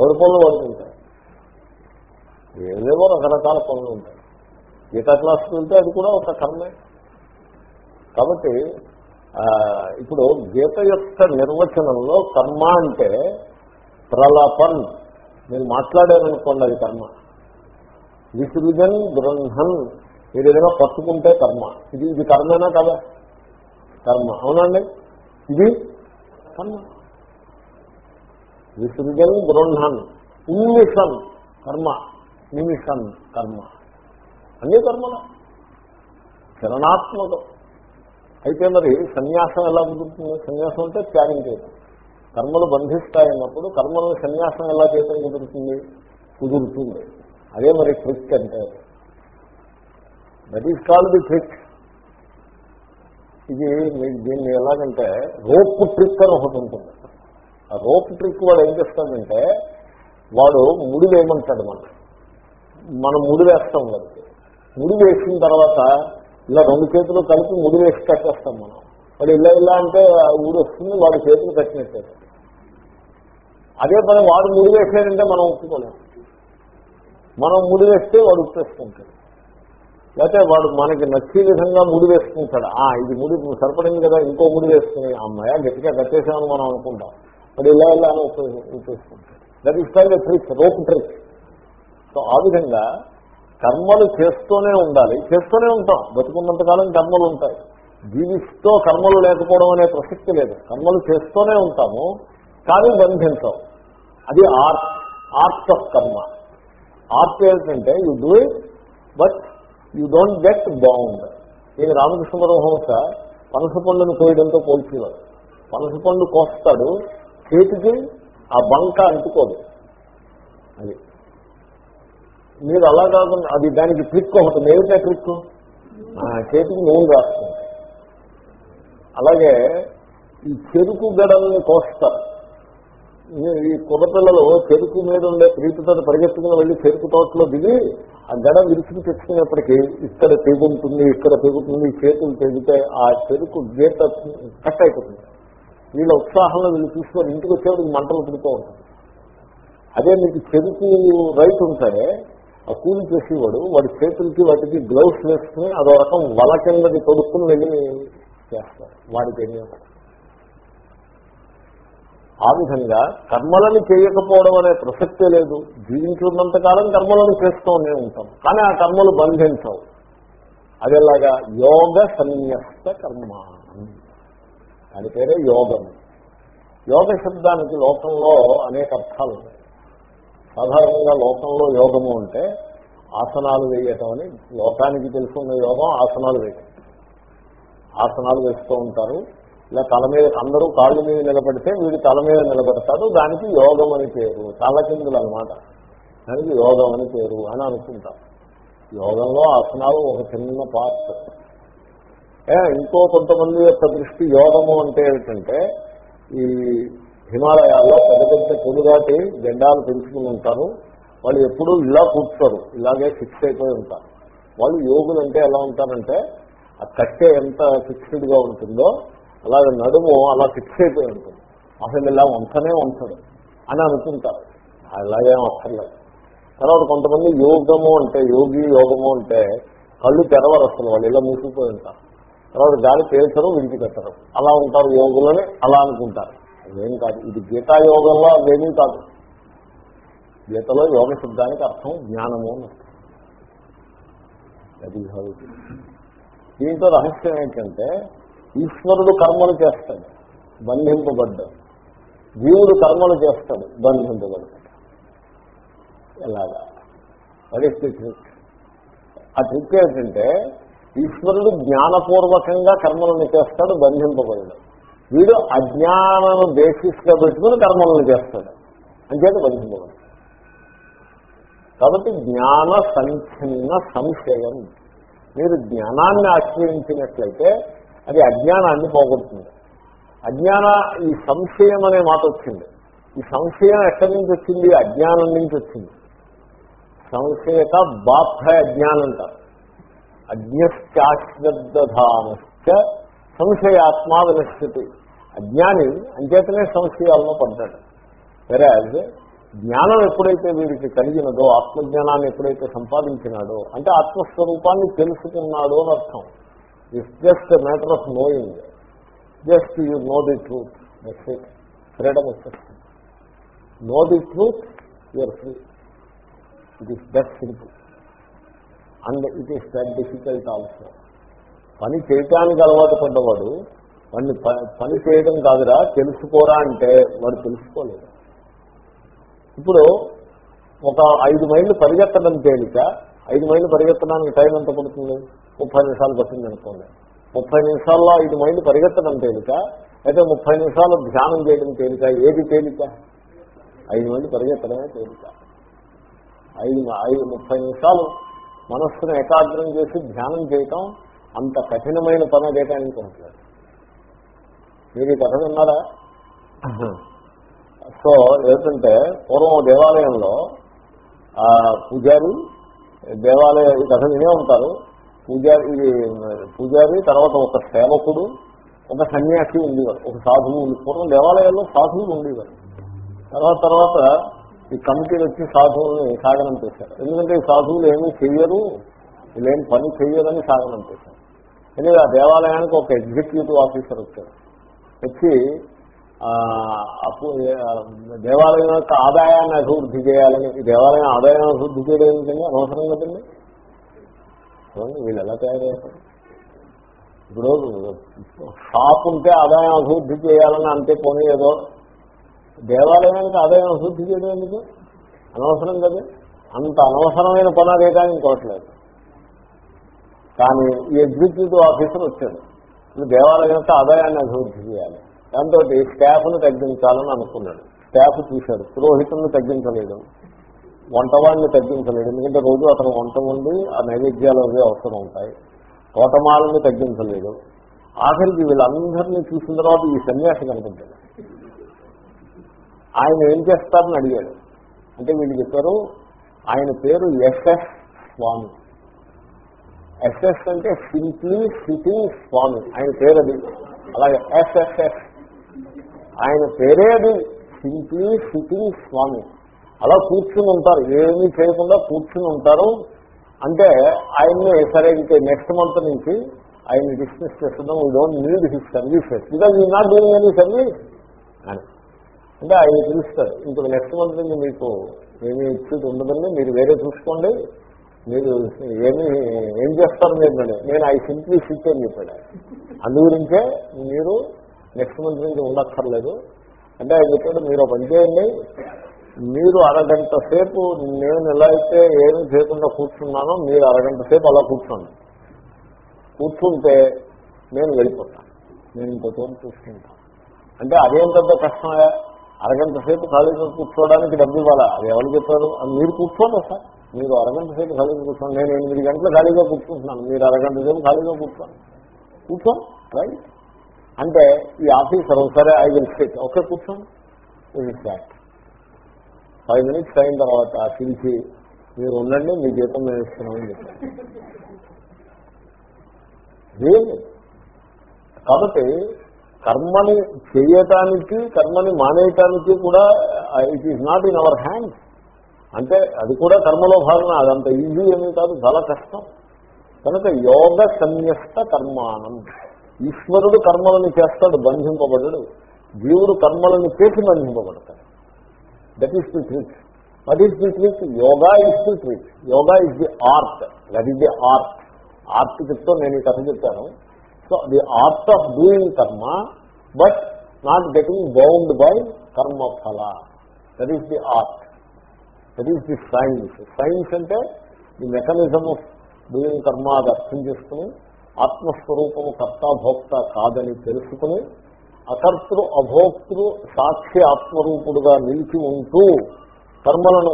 A: ఎవరి పనులు వాడుకుంటాయి ఏవేవో రకరకాల పనులు ఉంటాయి గీతా క్లాస్కి వెళ్తే అది కూడా ఒక కర్మే కాబట్టి ఇప్పుడు గీత యొక్క నిర్వచనంలో కర్మ అంటే ప్రలపన్ నేను మాట్లాడాననుకోండి అది కర్మ విసృజన్ గృహన్ మీరు ఏదైనా పట్టుకుంటే కర్మ ఇది ఇది కర్మేనా కదా కర్మ అవునండి ఇది కర్మ విసృజన్ గృహన్ ఉన్మిషన్ కర్మ నిమిషం కర్మ అన్ని కర్మలు చరణాత్మకం అయితే మరి సన్యాసం ఎలా ఉంటుంది సన్యాసం అంటే త్యాగం చేయడం కర్మలు బంధిస్తాయన్నప్పుడు కర్మలను సన్యాసం ఎలా చేయటం కుదురుతుంది కుదురుతుంది అదే మరి ట్రిక్ అంటే that is call the trick ఇది మీకు దీన్ని ఎలాగంటే రోప్ ట్రిక్ అని ఒకటి ఉంటుంది ఆ రోప్ ట్రిక్ వాడు ఏం చేస్తాడంటే వాడు ముడి మనకి మనం ముడి వేస్తాం వాడికి ముడి వేసిన తర్వాత ఇలా రెండు చేతులు కలిపి ముడి వేసి కట్టేస్తాం మనం వాడు ఇలా ఇలా అంటే ఊడి వస్తుంది వాడి చేతులు కట్టినట్టే అదే పని వాడు ముడి వేసాడంటే మనం ఒప్పుకోలేము మనం ముడి వేస్తే వాడు ఉప్పేసుకుంటాడు లేకపోతే వాడు మనకి నచ్చే విధంగా ముడి వేసుకుంటాడు ఇది ముడి సరిపడింది కదా ఇంకో ముడి వేసుకుని అమ్మాయ గట్టిగా కట్టేసామని మనం అనుకుంటాం వాడు ఇలా ఇలా అని that is call trick rope trick so ఆ విధంగా కర్మలు చేస్తూనే ఉండాలి చేస్తూనే ఉంటాం బతుకున్నంతకాలం కర్మలు ఉంటాయి జీవిస్తూ కర్మలు లేకపోవడం అనే ప్రసక్తి లేదు కర్మలు చేస్తూనే ఉంటాము కానీ బంధించాం అది ఆర్ట్ ఆర్ట్ ఆఫ్ కర్మ ఆర్ట్ ఏంటంటే you do it but you don't get bound ఇది రామకృష్ణ పరమహంస పనస పండును కోయడంతో పోల్చేవాడు పనస పండు కోస్తాడు చేతికి ఆ బంక అంటుకోదు అది మీరు అలా కాకుండా అది దానికి ట్రిక్ ఒకటి ఏమిటా ట్రిక్ చేతికి నేను రాస్తుంది అలాగే ఈ చెరుకు గడల్ని కోస్తారు ఈ కుర్రపిల్లలు చెరుకు మీద ఉండే ప్రీతితో పరిగెత్తుకుని వెళ్ళి చెరుకు తోటలో దిగి ఆ గడ విరిచిని తెచ్చుకునేప్పటికీ ఇక్కడ తెగుంటుంది ఇక్కడ తెగుతుంది చేతులు తెగితే ఆ చెరుకు గేట్ కట్ అయిపోతుంది వీళ్ళ ఉత్సాహంలో వీళ్ళు తీసుకొని ఇంటికి వచ్చేవాడికి మంటలు పుడుతూ ఉంటుంది అదే మీకు చెరుకు రైతు ఉంటే ఆ కూలి చేసేవాడు వాడి చేతులకి వాటికి గ్లౌస్ వేసుకుని అదో రకం వల కిందది కొడుకుని వెళ్ళి చేస్తారు వాడికి ఎన్ని ఆ విధంగా కర్మలను చేయకపోవడం అనే ప్రసక్తే లేదు జీవించున్నంతకాలం కర్మలను చేస్తూనే ఉంటాం కానీ ఆ కర్మలు బంధించవు అదేలాగా యోగ సన్యస్త కర్మ దాని పేరే యోగం యోగ శబ్దానికి లోకంలో అనేక అర్థాలు ఉన్నాయి సాధారణంగా లోకంలో యోగము అంటే ఆసనాలు వేయటం అని లోకానికి తెలుసుకున్న యోగం ఆసనాలు వేయటం ఆసనాలు వేస్తూ ఉంటారు ఇలా తల మీద అందరూ కాళ్ళు మీద నిలబడితే వీడు తల మీద నిలబెడతారు దానికి యోగం అని పేరు తల కిందులు అనమాట దానికి యోగం అని పేరు అని అనుకుంటారు యోగంలో ఆసనాలు ఒక చిన్న పాత్ర ఇంకో కొంతమంది యొక్క దృష్టి యోగము అంటే ఏమిటంటే ఈ హిమాలయాల్లో పెద్ద పెద్ద తెలుగాటి జెండాలు పెంచుకుని ఉంటారు వాళ్ళు ఎప్పుడూ ఇలా కూర్చోరు ఇలాగే ఫిక్స్ అయిపోయి ఉంటారు వాళ్ళు యోగులు అంటే ఎలా ఉంటారంటే ఆ కట్టె ఎంత ఫిక్స్డ్గా ఉంటుందో అలాగే నడుము అలా ఫిక్స్ అయిపోయి ఉంటుంది అసలు ఇలా వంచనే వంచడు అని అనుకుంటారు అలాగే అక్కర్లేదు తర్వాత కొంతమంది యోగము అంటే యోగి యోగము అంటే కళ్ళు తెరవరు అసలు వాళ్ళు ఇలా మూసుకుపోయి ఉంటారు తర్వాత గాలి పేల్చరు విడిచిపెట్టరు అలా ఉంటారు యోగులని అలా అనుకుంటారు అదేం కాదు ఇది యోగంలో అదేమీ కాదు గీతలో యోగ శబ్దానికి అర్థం జ్ఞానము అని దీంతో రహస్యం ఏంటంటే ఈశ్వరుడు కర్మలు చేస్తాడు బంధింపబడ్డాడు జీవుడు కర్మలు చేస్తాడు బంధింపబడ్డాడు ఎలాగా అది ట్రిక్ ఆ ట్రిక్ ఏంటంటే ఈశ్వరుడు జ్ఞానపూర్వకంగా కర్మలను చేస్తాడు బంధింపబడ్డాడు వీడు అజ్ఞానను గా పెట్టుకుని కర్మలను చేస్తాడు అంచేత బతికిపోవడం కాబట్టి జ్ఞాన సంఖ్యన సంశయం మీరు జ్ఞానాన్ని ఆశ్రయించినట్లయితే అది అజ్ఞానాన్ని పోగొడుతుంది అజ్ఞాన ఈ సంశయం అనే మాట వచ్చింది ఈ సంశయం ఎక్కడి నుంచి వచ్చింది అజ్ఞానం నుంచి వచ్చింది సంశయత బాధ అజ్ఞానంట అజ్ఞశ్చాశ్వద్ధానశ్చ సంశయాత్మ వినశ్యతి అజ్ఞాని అంచేతనే సంశయాల్లో పడ్డాడు సరే జ్ఞానం ఎప్పుడైతే వీడికి కలిగినదో ఆత్మజ్ఞానాన్ని ఎప్పుడైతే సంపాదించినాడో అంటే ఆత్మస్వరూపాన్ని తెలుసుకున్నాడో అని అర్థం it's just matter of knowing just you know the truth that's freedom know the truth you're free it is that simple and it is that difficult also పని చేయటానికి అలవాటు పడ్డవాడు వాడిని పని చేయడం కాదురా తెలుసుకోరా అంటే వాడు తెలుసుకోలేదు ఇప్పుడు ఒక ఐదు మైళ్ళు పరిగెత్తడం తేలిక ఐదు మైళ్ళు పరిగెత్తడానికి టైం ఎంత పడుతుంది ముప్పై నిమిషాలు పడుతుంది అనుకోండి ముప్పై నిమిషాల్లో ఐదు మైళ్ళు పరిగెత్తడం తేలిక అయితే ముప్పై నిమిషాలు ధ్యానం చేయడం తేలిక ఏది తేలిక ఐదు మైళ్ళు పరిగెత్తడమే తేలిక ఐదు ఐదు ముప్పై నిమిషాలు మనస్సును ఏకాగ్రం చేసి ధ్యానం చేయటం అంత కఠినమైన పని అదే కానీ అనుకుంటున్నారు మీరు ఈ కథ విన్నారా సో ఏంటంటే పూర్వం దేవాలయంలో పూజారి దేవాలయ ఈ కథ వినే ఉంటారు పూజారి పూజారి తర్వాత ఒక సేవకుడు ఒక సన్యాసి ఉండేవారు ఒక సాధువు ఉంది పూర్వం దేవాలయాల్లో సాధువులు ఉండేవారు తర్వాత తర్వాత ఈ కమిటీలు వచ్చి సాధువుల్ని సాగనం చేశారు ఎందుకంటే ఈ సాధువులు ఏమీ చెయ్యరు వీళ్ళేం పని చెయ్యరని సాగనం చేశారు ఎందుకంటే ఆ దేవాలయానికి ఒక ఎగ్జిక్యూటివ్ ఆఫీసర్ వచ్చారు వచ్చి దేవాలయం యొక్క ఆదాయాన్ని అభివృద్ధి చేయాలని దేవాలయం ఆదాయాన్ని అభివృద్ధి చేయడం ఏంటండి అనవసరం కదండి వీళ్ళు ఎలా తయారయ్యారు ఇప్పుడు షాప్ ఉంటే ఆదాయం అభివృద్ధి చేయాలని అంతే పోనీ ఏదో దేవాలయానికి ఆదాయం అభివృద్ధి చేయడం ఎందుకు అనవసరం కదా అంత అనవసరమైన పని అదేగా ఇంకోట్లేదు కానీ ఈ ఎగ్జిక్యూటివ్ ఆఫీసర్ వచ్చాడు ఇప్పుడు దేవాలయం ఆదాయాన్ని అభివృద్ధి చేయాలి దాంతో స్టాఫ్ను తగ్గించాలని అనుకున్నాడు స్టాఫ్ చూశాడు పురోహితులను తగ్గించలేడు వంటవాడిని తగ్గించలేడు ఎందుకంటే రోజు అతను వంట ఉండి ఆ నైవేద్యాలు అవి అవసరం ఉంటాయి తోటమాలని తగ్గించలేడు ఆఖరికి వీళ్ళందరినీ చూసిన తర్వాత ఈ సన్యాసి కనుకుంటాడు ఆయన ఏం చేస్తారని అడిగాడు అంటే వీళ్ళు చెప్పారు ఆయన పేరు ఎస్ఎస్ స్వామి ఎస్ఎస్ అంటే సింప్లీ సిటింగ్ స్వామి ఆయన పేరు అది అలాగే ఎస్ఎస్ఎస్ ఆయన పేరే అది సింప్లీ సిటింగ్ స్వామి అలా కూర్చుని ఉంటారు ఏమీ చేయకుండా కూర్చుని ఉంటారు అంటే ఆయన్ని సరే ఇంకే నెక్స్ట్ మంత్ నుంచి ఆయన డిస్మిస్ చేస్తున్నాం we don't need his services because he not doing any service అని అంటే ఆయన పిలుస్తారు ఇంకొక నెక్స్ట్ మంత్ నుంచి మీకు ఏమీ ఇచ్చేది ఉండదండి మీరు వేరే చూసుకోండి మీరు ఏమి ఏం చేస్తారు మీరు నేను నేను ఐ సింప్లీ సిట్ అని చెప్పాడు అందు గురించే మీరు నెక్స్ట్ మంత్ నుంచి ఉండక్కర్లేదు అంటే ఆయన చెప్పాడు మీరు పని చేయండి మీరు అరగంట సేపు నేను ఎలా అయితే ఏమి చేయకుండా కూర్చున్నానో మీరు అరగంట సేపు అలా కూర్చోండి కూర్చుంటే నేను వెళ్ళిపోతాను నేను ఇంకో చోటు చూసుకుంటాను అంటే అదేం పెద్ద కష్టమే అరగంట సేపు ఖాళీగా కూర్చోవడానికి డబ్బు ఇవ్వాలా అది ఎవరు చెప్పారు అది మీరు కూర్చోండి సార్ మీరు అరగంట సేపు ఖాళీగా కూర్చోండి నేను ఎనిమిది గంటలు ఖాళీగా కూర్చుంటున్నాను మీరు అరగంట సేపు ఖాళీగా కూర్చోండి కూర్చో రైట్ అంటే ఈ ఆఫీసర్ సరే ఐ విల్ సిట్ ఓకే కూర్చోండి ఇది ఫ్యాక్ట్ ఫైవ్ మినిట్స్ అయిన తర్వాత పిలిచి మీరు ఉండండి మీ జీతం మేము ఇస్తున్నామని చెప్పారు కాబట్టి కర్మని చేయటానికి కర్మని మానేయటానికి కూడా it is not in our hands అంటే అది కూడా కర్మలో భాగమే అదంత ఈజీ ఏమీ కాదు చాలా కష్టం కనుక యోగ సన్యస్త కర్మానం ఈశ్వరుడు కర్మలను చేస్తాడు బంధింపబడడు జీవుడు కర్మలను చేసి బంధింపబడతాడు that is the trick what is the trick yoga is the trick yoga is the art that is the art art చెప్తూ నేను ఈ కథ చెప్తాను so the art of doing karma but not getting bound by phala that is the art that is the science science అంటే the mechanism of doing karma అది అర్థం చేసుకుని ఆత్మస్వరూపము కర్త భోక్త కాదని తెలుసుకుని అకర్తృ అభోక్తృ సాక్షి ఆత్మరూపుడుగా నిలిచి ఉంటూ కర్మలను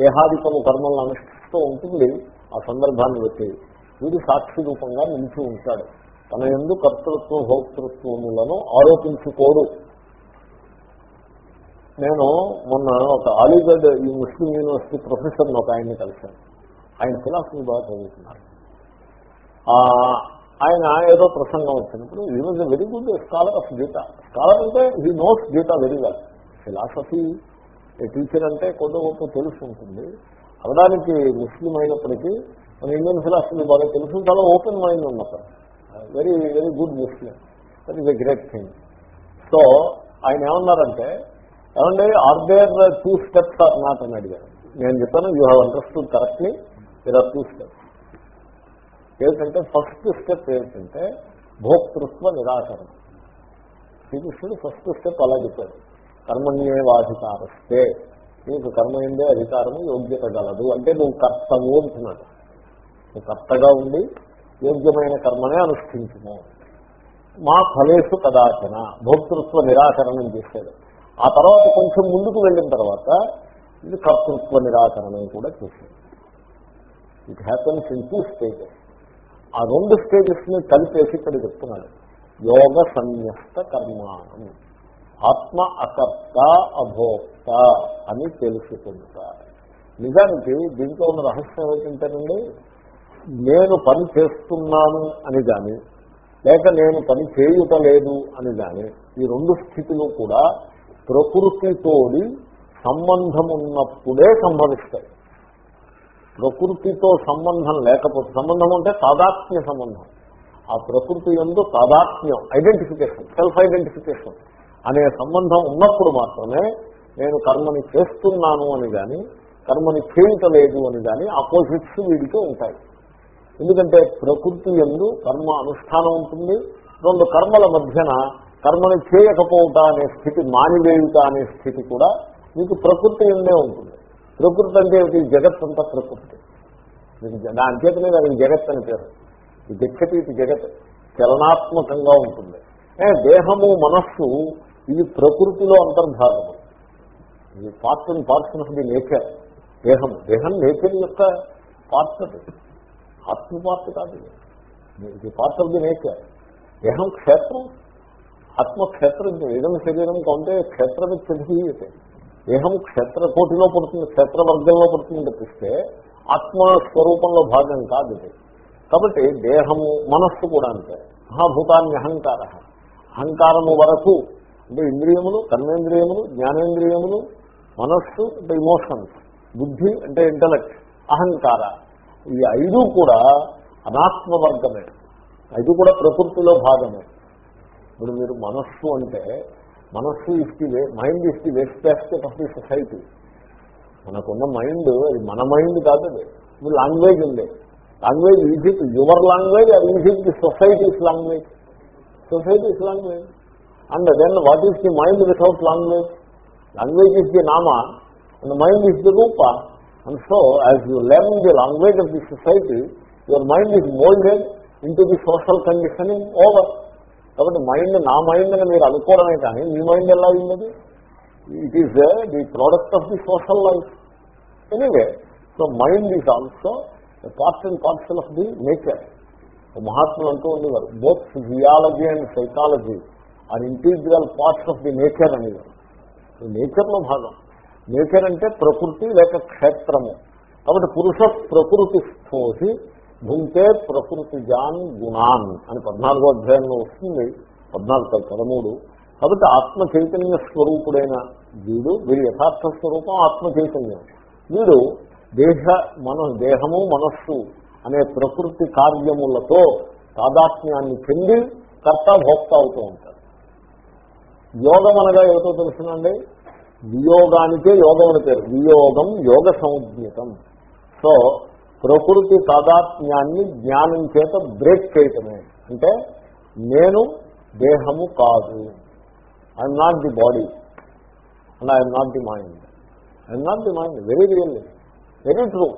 A: దేహాధికము కర్మలను అనుష్ఠిస్తూ ఉంటుంది ఆ సందర్భాన్ని బట్టి వీడు సాక్షి రూపంగా నిలిచి ఉంటాడు తన ఎందు కర్తృత్వ భోక్తృత్వములను ఆరోపించుకోడు నేను మొన్న ఒక అలీగఢ్ ఈ ముస్లిం యూనివర్సిటీ ప్రొఫెసర్ ఒక ఆయన్ని కలిశాను ఆయన ఫిలాసఫీ బాగా చదువుతున్నారు ఆయన ఏదో ప్రసంగం వచ్చినప్పుడు ఈ was a very good scholar of Gita scholar అంటే he knows Gita very well philosophy teacher అంటే కొంత గొప్ప తెలుసు ఉంటుంది అవడానికి ముస్లిం అయినప్పటికీ మన ఇండియన్ ఫిలాసఫీ బాగా తెలుసు చాలా ఓపెన్ మైండ్ ఉన్నప్పుడు very very good Muslim that is a great thing so ఆయన ఏమన్నారంటే ఏమండి are there two steps or not అని అడిగాను నేను చెప్పాను you have understood correctly there are two steps ఏంటంటే ఫస్ట్ స్టెప్ ఏంటంటే భోక్తృత్వ నిరాకరణ శ్రీకృష్ణుడు ఫస్ట్ స్టెప్ అలా చెప్పాడు కర్మణ్యే వాధికారస్తే నీకు కర్మ ఎందే అధికారము యోగ్యత గలదు అంటే నువ్వు కర్త అంటున్నాడు నువ్వు కర్తగా ఉండి యోగ్యమైన కర్మనే అనుష్ఠించుము మా ఫలేసు కదాచన భోక్తృత్వ నిరాకరణం చేశాడు ఆ తర్వాత కొంచెం ముందుకు వెళ్ళిన తర్వాత ఇది కర్తృత్వ నిరాకరణం కూడా చేసింది it happens in two stages ఆ రెండు స్టేజెస్ ని కలిపేసి ఇక్కడ చెప్తున్నాడు యోగ సన్యస్త కర్మాణం ఆత్మ అకర్త అభోక్త అని తెలుసుకుంటారు నిజానికి దీంట్లో ఉన్న రహస్యం ఏంటంటేనండి నేను పని చేస్తున్నాను అని కానీ లేక నేను పని చేయుట లేదు అని కానీ ఈ రెండు స్థితులు కూడా ప్రకృతి తోడి సంబంధం ఉన్నప్పుడే సంభవిస్తాయి ప్రకృతితో సంబంధం లేకపోతే సంబంధం అంటే తాదాత్మ్య సంబంధం ఆ ప్రకృతి ఎందు తాదాత్మ్యం ఐడెంటిఫికేషన్ సెల్ఫ్ ఐడెంటిఫికేషన్ అనే సంబంధం ఉన్నప్పుడు మాత్రమే నేను కర్మని చేస్తున్నాను అని కానీ కర్మని చేయటలేదు అని కానీ అపోజిట్స్ వీడికి ఉంటాయి ఎందుకంటే ప్రకృతి ఎందు కర్మ అనుష్ఠానం ఉంటుంది రెండు కర్మల మధ్యన కర్మని చేయకపోవట అనే స్థితి మానివేయుట అనే స్థితి కూడా మీకు ప్రకృతి ఉండే ఉంటుంది ప్రకృతి అంటే జగత్ అంతా ప్రకృతి మీకు దాని చేతనే దానికి జగత్ అని పేరు ఈ దిక్కటి ఇది జగత్ చలనాత్మకంగా ఉంటుంది దేహము మనస్సు ఇది ప్రకృతిలో అంతర్భాగము ఇది part and parts of the nature దేహం దేహం నేచర్ యొక్క అది ఆత్మ పార్ట్ కాదు ఇది పార్ట్ ఆఫ్ ది నేచర్ దేహం క్షేత్రం ఆత్మక్షేత్రం వేదం శరీరం కొంటే చదివితే దేహం క్షేత్ర కోటిలో పడుతుంది క్షేత్ర వర్గంలో పడుతుంది తప్పిస్తే స్వరూపంలో భాగం కాదు ఇది కాబట్టి దేహము మనస్సు కూడా అంతే మహాభూతాన్ని అహంకార అహంకారము వరకు అంటే ఇంద్రియములు కర్మేంద్రియములు జ్ఞానేంద్రియములు మనస్సు అంటే ఇమోషన్స్ బుద్ధి అంటే ఇంటలెక్ట్ అహంకార ఈ ఐదు కూడా అనాత్మవర్గమే ఐదు కూడా ప్రకృతిలో భాగమే ఇప్పుడు మీరు మనస్సు అంటే మనస్సు is the mind is the waste basket of the society మనకున్న మైండ్ అది మన మైండ్ కాదు అది ఇప్పుడు లాంగ్వేజ్ ఉంది లాంగ్వేజ్ ఈజిప్ట్ యువర్ లాంగ్వేజ్ అది is it the society's language society's language and then what is the mind without language language is the Nama and mind is the Roopa and so as you learn the language of the society your mind is moulded into the social conditioning over కాబట్టి mind నా mind అని మీరు అనుకోవడమే కానీ మీ mind ఎలా అయింది it is the product of the social life anyway so mind is also part and parcel of the nature మహాత్ములు అంటూ ఉండేవారు both physiology and psychology are ఇంటీజువల్ parts of the nature అనేవారు నేచర్లో భాగం నేచర్ అంటే ప్రకృతి లేక క్షేత్రము కాబట్టి పురుష ప్రకృతి స్థోసి భుంతే జాన్ గుణాన్ అని పద్నాలుగో అధ్యాయంలో వస్తుంది పద్నాలుగు పదమూడు కాబట్టి ఆత్మ చైతన్య స్వరూపుడైన వీడు వీరి యథార్థ స్వరూపం ఆత్మ చైతన్యం వీడు దేహ మన దేహము మనస్సు అనే ప్రకృతి కార్యములతో తాదాత్మ్యాన్ని చెంది కర్త భోక్త అవుతూ ఉంటారు యోగం అనగా ఏమిటో తెలుసునండి వియోగానికే యోగం అని పేరు వియోగం యోగ సంజ్ఞతం సో ప్రకృతి తాదాత్మ్యాన్ని జ్ఞానం చేత బ్రేక్ చేయటమే అంటే నేను దేహము కాదు I'm not the body and I'm not the mind I'm not the mind very real very true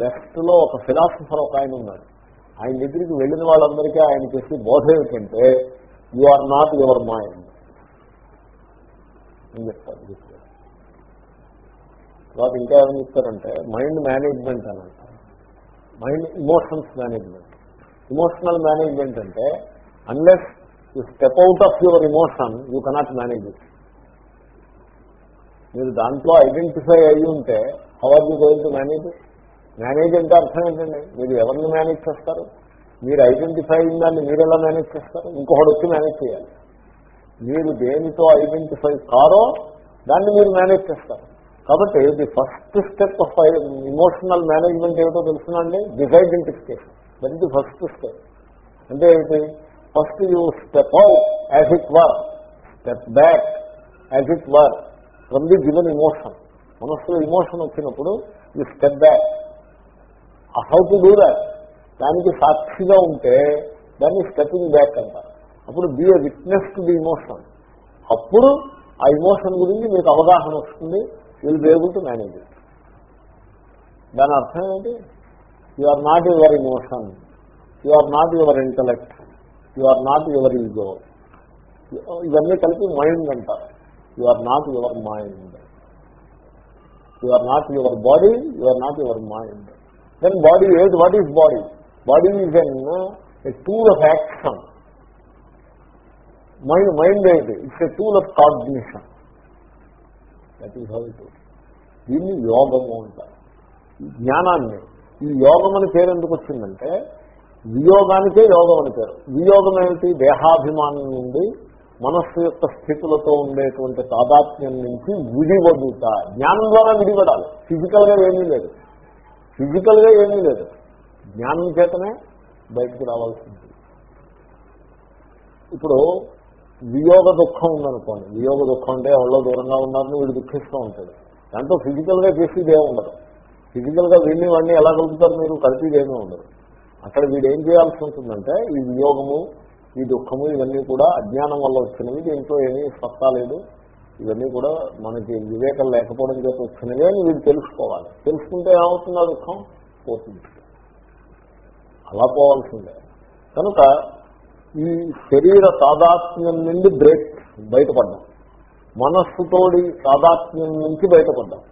A: west లో ఒక ఫిలాసఫర్ ఒక ఆయన ఉన్నాడు ఆయన దగ్గరికి వెళ్ళిన వాళ్ళందరికీ ఆయన చేసి బోధ ఏమిటంటే you are not your mind అని చెప్తారు తర్వాత ఇంకా ఏమని చెప్తారంటే మైండ్ మేనేజ్మెంట్ అని mind emotions management emotional management అంటే unless you step out of your emotion you cannot manage it మీరు దాంట్లో ఐడెంటిఫై అయ్యి ఉంటే are you going to manage manage అంటే అర్థం ఏంటండి మీరు ఎవరిని మేనేజ్ చేస్తారు మీరు ఐడెంటిఫై అయిన దాన్ని మీరు ఎలా మేనేజ్ చేస్తారు ఇంకొకటి వచ్చి మేనేజ్ చేయాలి మీరు దేనితో ఐడెంటిఫై కారో దాన్ని మీరు మేనేజ్ చేస్తారు కాబట్టి the first step of emotional management ఏమిటో తెలుసునండి disidentification identification that the first step అంటే ఏమిటి first you step out as it were step back as it were from the given emotion మనస్సులో ఇమోషన్ వచ్చినప్పుడు you step back how to do that దానికి సాక్షిగా ఉంటే దాన్ని స్టెప్పింగ్ బ్యాక్ అంటారు అప్పుడు be a witness to the emotion అప్పుడు ఆ ఇమోషన్ గురించి మీకు అవగాహన వస్తుంది will be able to manage it దాని అర్థం ఏంటి you are not your emotion you are not your intellect you are not your ego ఇవన్నీ కలిపి మైండ్ అంటారు you are not your mind you are not your body you are not your mind then body is what is body body is an a tool of action mind mind ఏది it's a tool of cognition that is how it దీన్ని యోగము అంటారు జ్ఞానాన్ని ఈ యోగం అని పేరు ఎందుకు వచ్చిందంటే వియోగానికే యోగం అని పేరు వియోగం ఏమిటి దేహాభిమానం నుండి మనస్సు యొక్క స్థితులతో ఉండేటువంటి తాదాత్మ్యం నుంచి విడివడుట జ్ఞానం ద్వారా విడిపడాలి ఫిజికల్ గా ఏమీ లేదు ఫిజికల్ గా ఏమీ లేదు జ్ఞానం చేతనే బయటకు రావాల్సింది ఇప్పుడు వియోగ దుఃఖం ఉందనుకోండి వియోగ దుఃఖం అంటే ఎవరో దూరంగా ఉన్నారని వీడు దుఃఖిస్తూ ఉంటాడు దాంతో ఫిజికల్గా చేసేది ఏమి ఉండదు గా వీళ్ళని వాడిని ఎలా కలుపుతారు మీరు కలిపేది ఏమీ ఉండదు అక్కడ వీడు ఏం చేయాల్సి ఉంటుందంటే ఈ వియోగము ఈ దుఃఖము ఇవన్నీ కూడా అజ్ఞానం వల్ల వచ్చినవి దీంట్లో ఏమీ స్పష్టా లేదు ఇవన్నీ కూడా మనకి వివేకం లేకపోవడం చేత వచ్చినవి అని వీడు తెలుసుకోవాలి తెలుసుకుంటే ఏమవుతుందో దుఃఖం పోతుంది అలా పోవాల్సిందే కనుక ఈ శరీర తాదాత్మ్యం నుండి బ్రేక్ బయటపడ్డాం మనస్సుతోడి తాదాత్మ్యం నుంచి బయటపడ్డాం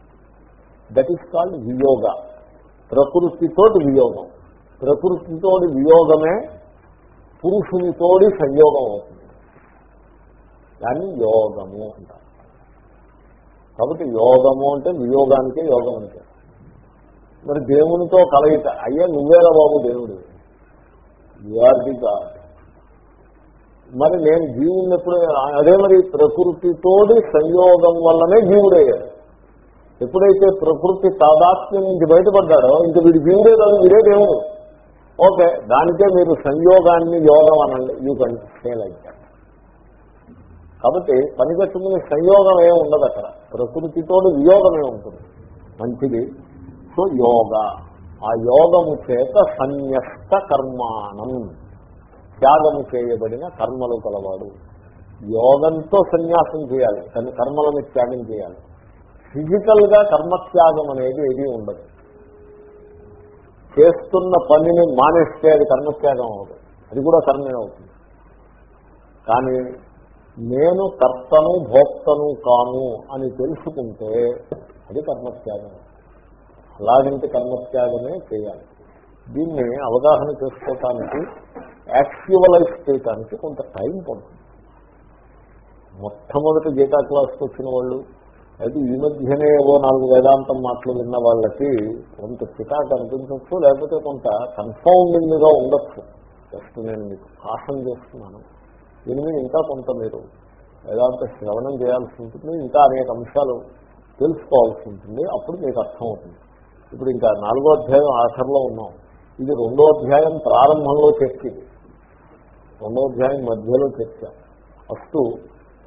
A: దట్ ఈస్ కాల్డ్ వియోగ ప్రకృతితోటి వియోగం ప్రకృతితోటి వియోగమే పురుషునితోడి సంయోగం అవుతుంది దాన్ని యోగము అంటారు కాబట్టి యోగము అంటే వియోగానికే యోగం అంటే మరి దేవునితో కలయిత అయ్యా నువ్వేరా బాబు దేవుడు యు ఆర్ ది గాడ్ మరి నేను ఎప్పుడు అదే మరి ప్రకృతితోటి సంయోగం వల్లనే జీవుడయ్యాడు ఎప్పుడైతే ప్రకృతి తాదాత్మ్యం నుంచి బయటపడ్డాడో ఇంక వీడు జీవుడే కాదు వీడే ఓకే దానికే మీరు సంయోగాన్ని యోగం అనండి యూ కన్ ఫెయిల్ లైక్ కాబట్టి పనిగట్టుకునే సంయోగం ఏమి ఉండదు అక్కడ ప్రకృతితోడు వియోగమే ఉంటుంది మంచిది సో యోగ ఆ యోగము చేత సన్యస్త కర్మాణం త్యాగము చేయబడిన కర్మలు కలవాడు యోగంతో సన్యాసం చేయాలి తన కర్మలను త్యాగం చేయాలి ఫిజికల్ గా కర్మత్యాగం అనేది ఏది ఉండదు చేస్తున్న పనిని మానేస్తే అది కర్మత్యాగం అవ్వదు అది కూడా కర్మే అవుతుంది కానీ నేను కర్తను భోక్తను కాను అని తెలుసుకుంటే అది కర్మత్యాగం అలాగంటే కర్మత్యాగమే చేయాలి దీన్ని అవగాహన చేసుకోవటానికి యాక్చువలైజ్ చేయటానికి కొంత టైం పడుతుంది మొట్టమొదటి గీతా క్లాస్కి వచ్చిన వాళ్ళు అయితే ఈ మధ్యనే ఏవో నాలుగు వేదాంతం మాటలు విన్న వాళ్ళకి కొంత చికాకు అనిపించవచ్చు లేకపోతే కొంత కన్ఫౌండింగ్గా ఉండొచ్చు జస్ట్ నేను మీకు శాసన చేస్తున్నాను దీని మీద ఇంకా కొంత మీరు వేదాంత శ్రవణం చేయాల్సి ఉంటుంది ఇంకా అనేక అంశాలు తెలుసుకోవాల్సి ఉంటుంది అప్పుడు మీకు అర్థమవుతుంది ఇప్పుడు ఇంకా నాలుగో అధ్యాయం ఆఖరిలో ఉన్నాం ఇది రెండో అధ్యాయం ప్రారంభంలో చెప్పింది రెండో అధ్యాయం మధ్యలో చర్చ అస్తు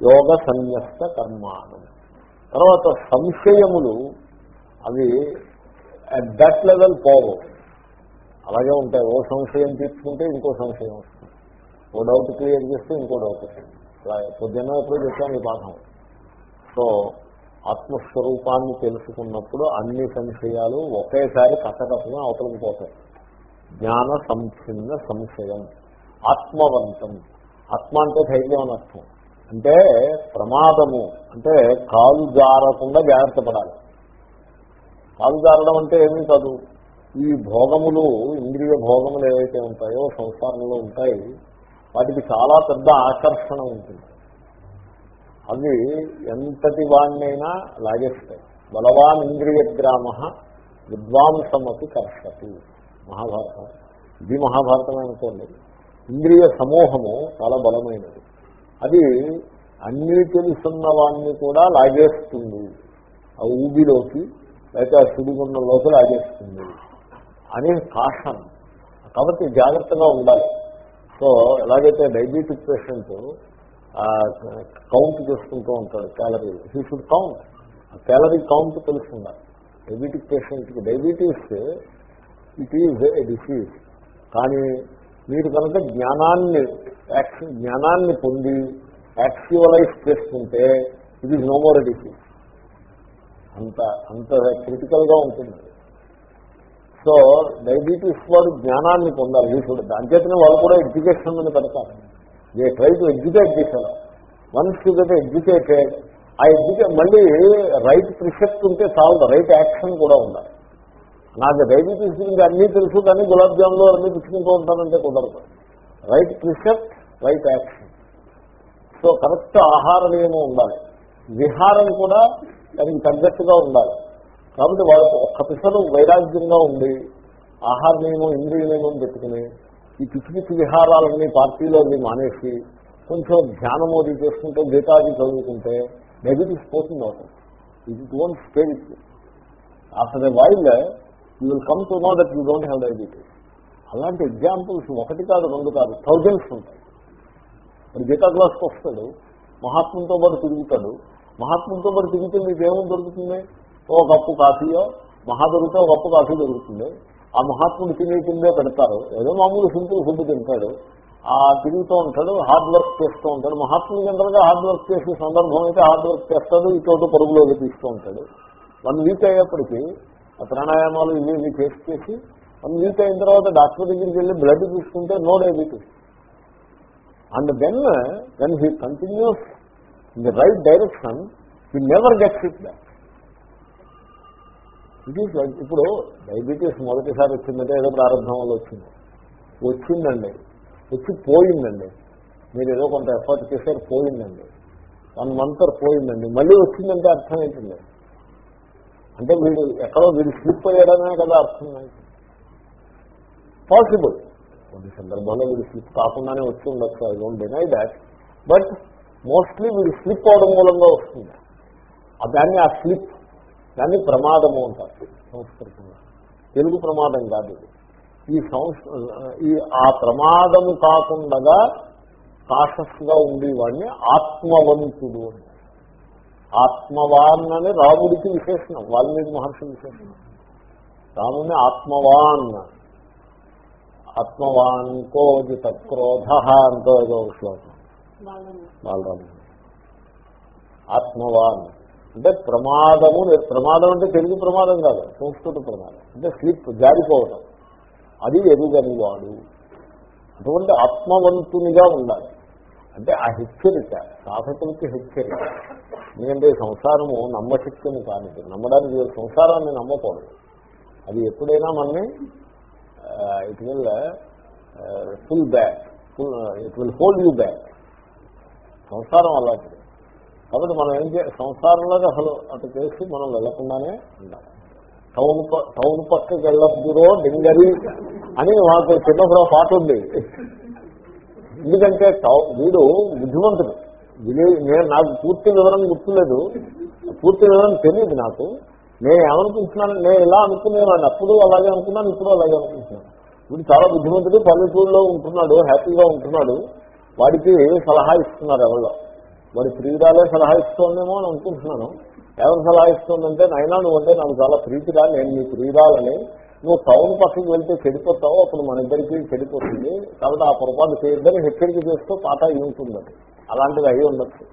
A: యోగ సన్యస్త కర్మాణం తర్వాత సంశయములు అవి అట్ దట్ లెవెల్ పోవు అలాగే ఉంటాయి ఓ సంశయం తీసుకుంటే ఇంకో సంశయం వస్తుంది ఓ డౌట్ క్లియర్ చేస్తే ఇంకో డౌట్ వస్తుంది పొద్దున్న ఎప్పుడు చెప్పాను ఈ పాఠం సో ఆత్మస్వరూపాన్ని తెలుసుకున్నప్పుడు అన్ని సంశయాలు ఒకేసారి కట్టకపోయినా అవతలకి పోతాయి జ్ఞాన సంఛిన్న సంశయం ఆత్మవంతం ఆత్మ అంటే ధైర్యం అనర్థం అంటే ప్రమాదము అంటే కాలు జారకుండా జాగ్రత్త పడాలి కాలు జారడం అంటే ఏమీ కాదు ఈ భోగములు ఇంద్రియ భోగములు ఏవైతే ఉంటాయో సంసారంలో ఉంటాయి వాటికి చాలా పెద్ద ఆకర్షణ ఉంటుంది అవి ఎంతటి వాణ్ణైనా లాగేస్తాయి బలవాన్ ఇంద్రియ గ్రామ విద్వాంసమతి కర్షతి మహాభారతం ఇది మహాభారతం అనుకోండి ఇంద్రియ సమూహము చాలా బలమైనది అది అన్నీ తెలుసున్న వాడిని కూడా లాగేస్తుంది ఆ ఊబిలోకి లేకపోతే ఆ లోపల లాగేస్తుంది అనే కాషన్ కాబట్టి జాగ్రత్తగా ఉండాలి సో ఎలాగైతే డయాబెటిక్ పేషెంట్ కౌంట్ చేసుకుంటూ ఉంటాడు క్యాలరీ హీ షుడ్ కౌంట్ ఆ క్యాలరీ కౌంట్ తెలుసుకుండాలి డయాబెటిక్ పేషెంట్కి diabetes it is a disease కానీ మీరు కనుక జ్ఞానాన్ని జ్ఞానాన్ని పొంది యాక్చువలైజ్ చేసుకుంటే it is no more disease అంత అంత క్రిటికల్గా ఉంటుంది సో డయాబెటీస్ వారు జ్ఞానాన్ని పొందాలి దాని దానిచేతనే వాళ్ళు కూడా ఎడ్యుకేషన్ అని పెడతారు ఏ ట్రై టు ఎడ్యుకేట్ చేశారు వన్స్ కదా ఎడ్యుకేటెడ్ ఆ ఎడ్యుకేట్ మళ్ళీ రైట్ ప్రిసెప్ట్ ఉంటే చాలదు రైట్ యాక్షన్ కూడా ఉండాలి నాకు డయాబెటీస్ గురించి అన్నీ తెలుసు కానీ గులాబ్ జామ్లో అన్నీ తీసుకుంటూ ఉంటానంటే కుదరదు right precept right action so correct ఆహార నియమం ఉండాలి విహారం కూడా దానికి తగ్గట్టుగా ఉండాలి కాబట్టి వాళ్ళకు ఒక్క పిసలు వైరాగ్యంగా ఉండి ఆహార నియమం ఇంద్రియ నియమం పెట్టుకుని ఈ పిచ్చి పిచ్చి విహారాలన్నీ పార్టీలో మానేసి కొంచెం ధ్యానం అది చేసుకుంటే గీతాది చదువుకుంటే నెగిటివ్స్ పోతుంది అవుతుంది ఇది ఇట్ వన్ అసలు after while you will come to know that you don't have the అలాంటి ఎగ్జాంపుల్స్ ఒకటి కాదు రెండు కాదు థౌజండ్స్ ఉంటాయి మరి గీతా క్లాస్కి వస్తాడు మహాత్ముతో పాటు తిరుగుతాడు మహాత్ముతో పాటు తిరిగితే మీకు ఏమో దొరుకుతుంది ఓ కప్పు కాఫీయో మహా దొరికితే ఒక కప్పు కాఫీ దొరుకుతుంది ఆ మహాత్ముడు తినే కిందే పెడతారు ఏదో మామూలు సింపుల్ ఫుడ్ తింటాడు ఆ తిరుగుతూ ఉంటాడు హార్డ్ వర్క్ చేస్తూ ఉంటాడు మహాత్ముడు జనరల్గా హార్డ్ వర్క్ చేసే సందర్భం అయితే హార్డ్ వర్క్ చేస్తాడు ఇటువంటి పరుగులోకి తీస్తూ ఉంటాడు వన్ వీక్ అయ్యేప్పటికీ ప్రాణాయామాలు ఇవి ఇవి చేసి చేసి వీక్ అయిన తర్వాత డాక్టర్ దగ్గరికి వెళ్ళి బ్లడ్ తీసుకుంటే no diabetes and then then he continues in the right direction he never gets it back it is like ఇప్పుడు డయాబెటీస్ మొదటిసారి వచ్చిందంటే ఏదో ప్రారంభం వల్ల వచ్చింది వచ్చిందండి వచ్చి పోయిందండి మీరు ఏదో కొంత ఎఫర్ట్ చేశారు పోయిందండి వన్ మంత్ పోయిందండి మళ్ళీ వచ్చిందంటే అర్థం ఏంటండి అంటే వీడు ఎక్కడో వీడు స్లిప్ అయ్యాడనే కదా అర్థం పాసిబుల్ కొన్ని సందర్భాల్లో వీడు స్లిప్ కాకుండానే వచ్చి ఉండొచ్చు I don't deny that but mostly వీడు స్లిప్ అవడం మూలంగా వస్తుంది దాన్ని ఆ స్లిప్ దాన్ని ప్రమాదము అంటారు
B: సంస్కృతంలో
A: తెలుగు ప్రమాదం కాదు ఇది ఈ సంస్ ఈ ఆ ప్రమాదము కాకుండా కాషస్గా ఉండేవాడిని ఆత్మవంతుడు అంటారు ఆత్మవాన్ అని రాముడికి విశేషణం వాల్మీకి మహర్షి విశేషణం రాముని ఆత్మవాన్ ఆత్మవాన్ కోజిత క్రోధ అంటో ఏదో శ్లోకం బాలరాము ఆత్మవాన్ అంటే ప్రమాదము ప్రమాదం అంటే తెలుగు ప్రమాదం కాదు సంస్కృత ప్రమాదం అంటే స్లిప్ జారిపోవడం అది వాడు అటువంటి ఆత్మవంతునిగా ఉండాలి అంటే ఆ హెచ్చరిక సాధకులకి హెచ్చరిక ఎందుకంటే సంసారము నమ్మశక్తిని కానిది నమ్మడానికి సంసారాన్ని నమ్మకూడదు అది ఎప్పుడైనా మనని it will pull back pull it will hold you back సంసారం అలాంటిది కాబట్టి మనం ఏం చేయాలి సంసారంలోకి అసలు అటు చేసి మనం వెళ్ళకుండానే ఉండాలి టౌన్ టౌన్ పక్కకి వెళ్ళొద్దురో డింగరి అని మాకు చిన్నప్పుడు పాట ఉంది ఎందుకంటే వీడు బుద్ధిమంతుడు నేను నాకు పూర్తి వివరం గుర్తులేదు పూర్తి వివరం తెలియదు నాకు నేను ఏమనుకుంటున్నాను నేను ఎలా అనుకునేవాడిని అప్పుడు అలాగే అనుకున్నాను ఇప్పుడు అలాగే అనుకుంటున్నాను వీడు చాలా బుద్ధిమంతుడు పల్లెటూరులో ఉంటున్నాడు హ్యాపీగా ఉంటున్నాడు వాడికి సలహా ఇస్తున్నారు ఎవరో వాడి ప్రియురాలే సలహా ఇస్తుందేమో అని అనుకుంటున్నాను ఎవరు సలహా ఇస్తుందంటే నైనా నువ్వు అంటే నాకు చాలా ప్రీతిరా నేను మీ ప్రియురాలని నువ్వు టౌన్ పక్కకి వెళ్తే చెడిపోతావు అప్పుడు మన ఇద్దరికి చెడిపోతుంది కాబట్టి ఆ పొరపాటు చేయొద్దని హెచ్చరిక చేస్తూ పాట అయి ఉంటుందండి అలాంటిది అయి ఉండొచ్చు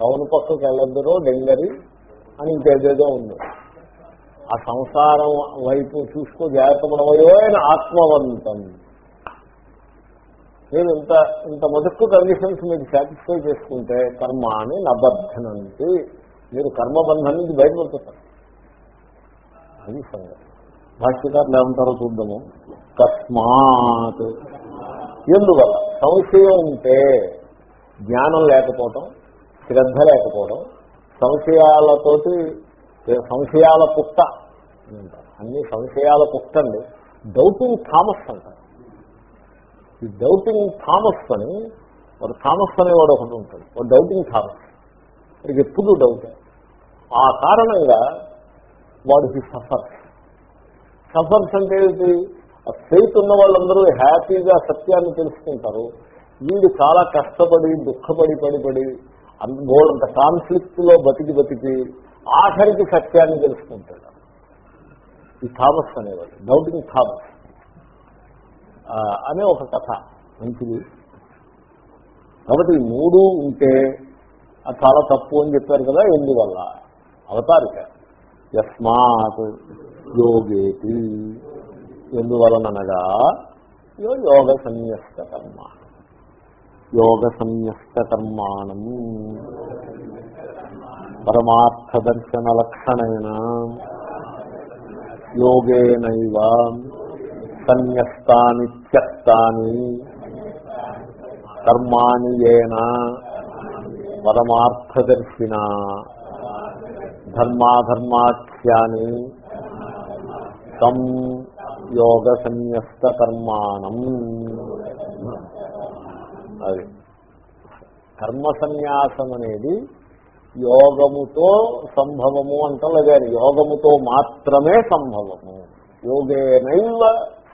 A: టౌన్ పక్కకి వెళ్ళద్దరో డెంగరి అని ఇంకేదేదో ఉంది ఆ సంసారం వైపు చూసుకో జాగ్రత్త పడవయో ఆత్మవంతం నేను ఇంత ఇంత మొదటి కండిషన్స్ మీకు సాటిస్ఫై చేసుకుంటే కర్మ అని నబద్ధనంటే మీరు కర్మబంధం నుంచి బయటపడుతున్నారు అది సంగతి భాష్యకారులు ఏమంటారో చూద్దాము తస్మాత్ ఎందువల్ల సంశయం ఉంటే జ్ఞానం లేకపోవటం శ్రద్ధ లేకపోవడం సంశయాలతోటి సంశయాల పుట్ట అన్ని సంశయాల పుట్ట అండి డౌటింగ్ థామస్ అంటారు ఈ డౌటింగ్ థామస్ అని ఒక థామస్ అనేవాడు ఒకటి ఉంటాడు ఒక డౌటింగ్ థామస్ ఇది ఎప్పుడు డౌట్ ఆ కారణంగా వాడికి సఫర్స్ సఫర్స్ అంటే ఏంటి ఆ ఫెయిత్ ఉన్న వాళ్ళందరూ హ్యాపీగా సత్యాన్ని తెలుసుకుంటారు వీళ్ళు చాలా కష్టపడి దుఃఖపడి పడిపడి అంత కాన్ఫ్లిక్ట్ లో బతికి బతికి ఆఖరికి సత్యాన్ని తెలుసుకుంటాడు ఈ థామస్ అనేవాడు డౌటింగ్ థామస్ అనే ఒక కథ మంచిది కాబట్టి మూడు ఉంటే అది చాలా తప్పు అని చెప్పారు కదా ఎందువల్ల అవతారిక యస్మాత్ యోగేతి ఎందువలనగా యోగ సన్యస్త కర్మ యోగ సన్యస్త కర్మాణం పరమార్థ దర్శన లక్షణైన యోగేనైవ సన్యస్తాని త్యక్తాని కర్మాణి ఏనా పరమార్థదర్శిన ధర్మాధర్మాఖ్యాని తం యోగ సన్యస్త కర్మాణం అది కర్మ సన్యాసం అనేది యోగముతో సంభవము అంటారు యోగముతో మాత్రమే సంభవము యోగేనైవ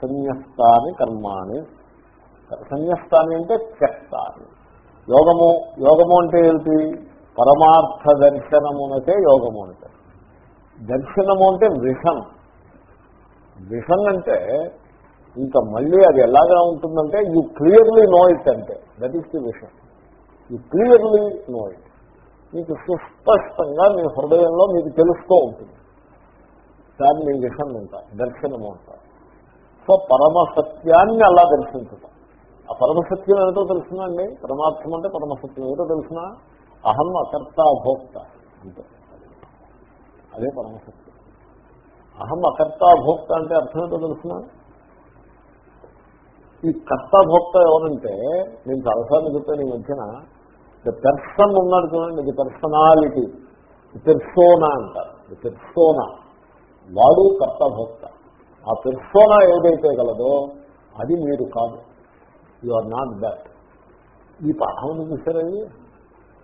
A: సన్యస్తాని కర్మాణి సన్యస్తాని అంటే చెప్తాను యోగము యోగము అంటే ఏంటి పరమార్థ దర్శనమునకే యోగము అంటే దర్శనము అంటే విషం విషన్ అంటే ఇంకా మళ్ళీ అది ఎలాగా ఉంటుందంటే యూ క్లియర్లీ నో ఇట్ అంటే that is the vision you clearly know it మీకు సుస్పష్టంగా మీ హృదయంలో మీకు తెలుస్తూ ఉంటుంది దాన్ని విషన్ ఉంటా దర్శనము ఉంటా సో పరమసత్యాన్ని అలా దర్శించటం ఆ పరమసత్యం ఏమిటో అండి పరమార్థం అంటే పరమసత్యం ఏమిటో తెలిసిన అహం అకర్త భోక్త అంటే అదే పరమసత్యం అహం భోక్త అంటే అర్థం ఏంటో తెలుసిన ఈ భోక్త ఎవరంటే నేను చాలాసార్లు చెప్పాను ఈ మధ్యన ద పెర్సన్ ఉన్నాడు చూడండి ది పర్సనాలిటీ ది పెర్సోనా అంటారు ది పెర్సోనా వాడు కర్త భోక్త ఆ పెర్సోనా ఏదైతే గలదో అది మీరు కాదు యు ఆర్ నాట్ దట్ ఈ పాఠం చూసారా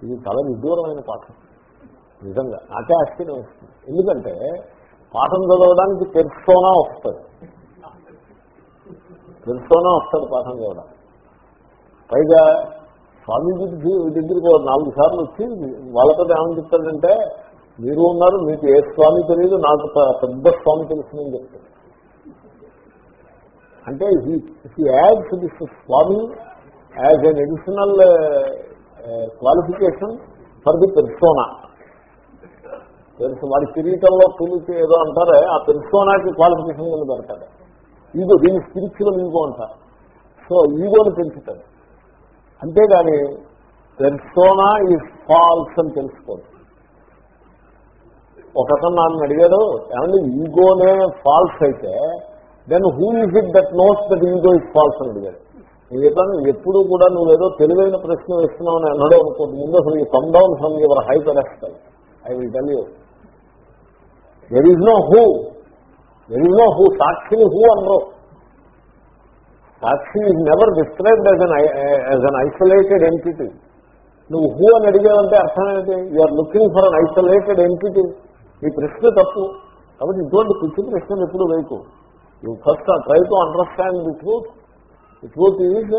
A: ఇది చాలా విదూరమైన పాఠం నిజంగా నాకే ఆశ్చర్యం వస్తుంది ఎందుకంటే పాఠం చదవడానికి పెర్సోనా వస్తుంది పెర్సోనా వస్తుంది పాఠం చదవడానికి పైగా స్వామీజీ దగ్గరికి నాలుగు సార్లు వచ్చి వాళ్ళతో ఏమని చెప్తాడంటే మీరు ఉన్నారు మీకు ఏ స్వామి తెలియదు నాకు పెద్ద స్వామి తెలుస్తుందని చెప్తాడు అంటే as adds this Swami as an additional qualification for the persona తెలుసు వాడి కిరీటంలో పిలిచి ఏదో అంటారే ఆ పెర్సోనాకి క్వాలిఫికేషన్ కింద పెడతాడు ఈగో దీని స్పిరిచువల్ ఈగో అంటారు సో ఈగోని పెంచుతాడు అంతేగాని పెర్సోనా ఈ ఫాల్స్ అని తెలుసుకోదు ఒకతను నాన్న అడిగాడు ఏమండి ఈగోనే ఫాల్స్ అయితే then who is it that knows that ego is false అని అడిగాడు నేను చెప్పాను ఎప్పుడు కూడా నువ్వేదో తెలివైన ప్రశ్న వేస్తున్నావు అని అన్నాడు అనుకోండి ముందు అసలు ఈ కమ్ డౌన్ ఫ్రమ్ ఎవరు హైపర్ పెరస్టల్ I will tell you there is no who there is no who సాక్షిని హూ అనరు సాక్షి is never described as an as an isolated entity నువ్వు హూ అని అడిగావంటే అర్థం ఏంటి you're looking for an isolated entity ఈ ప్రశ్న తప్పు కాబట్టి ఇటువంటి పిచ్చి ప్రశ్నలు ఎప్పుడు వేయకు you first try to understand the truth the truth is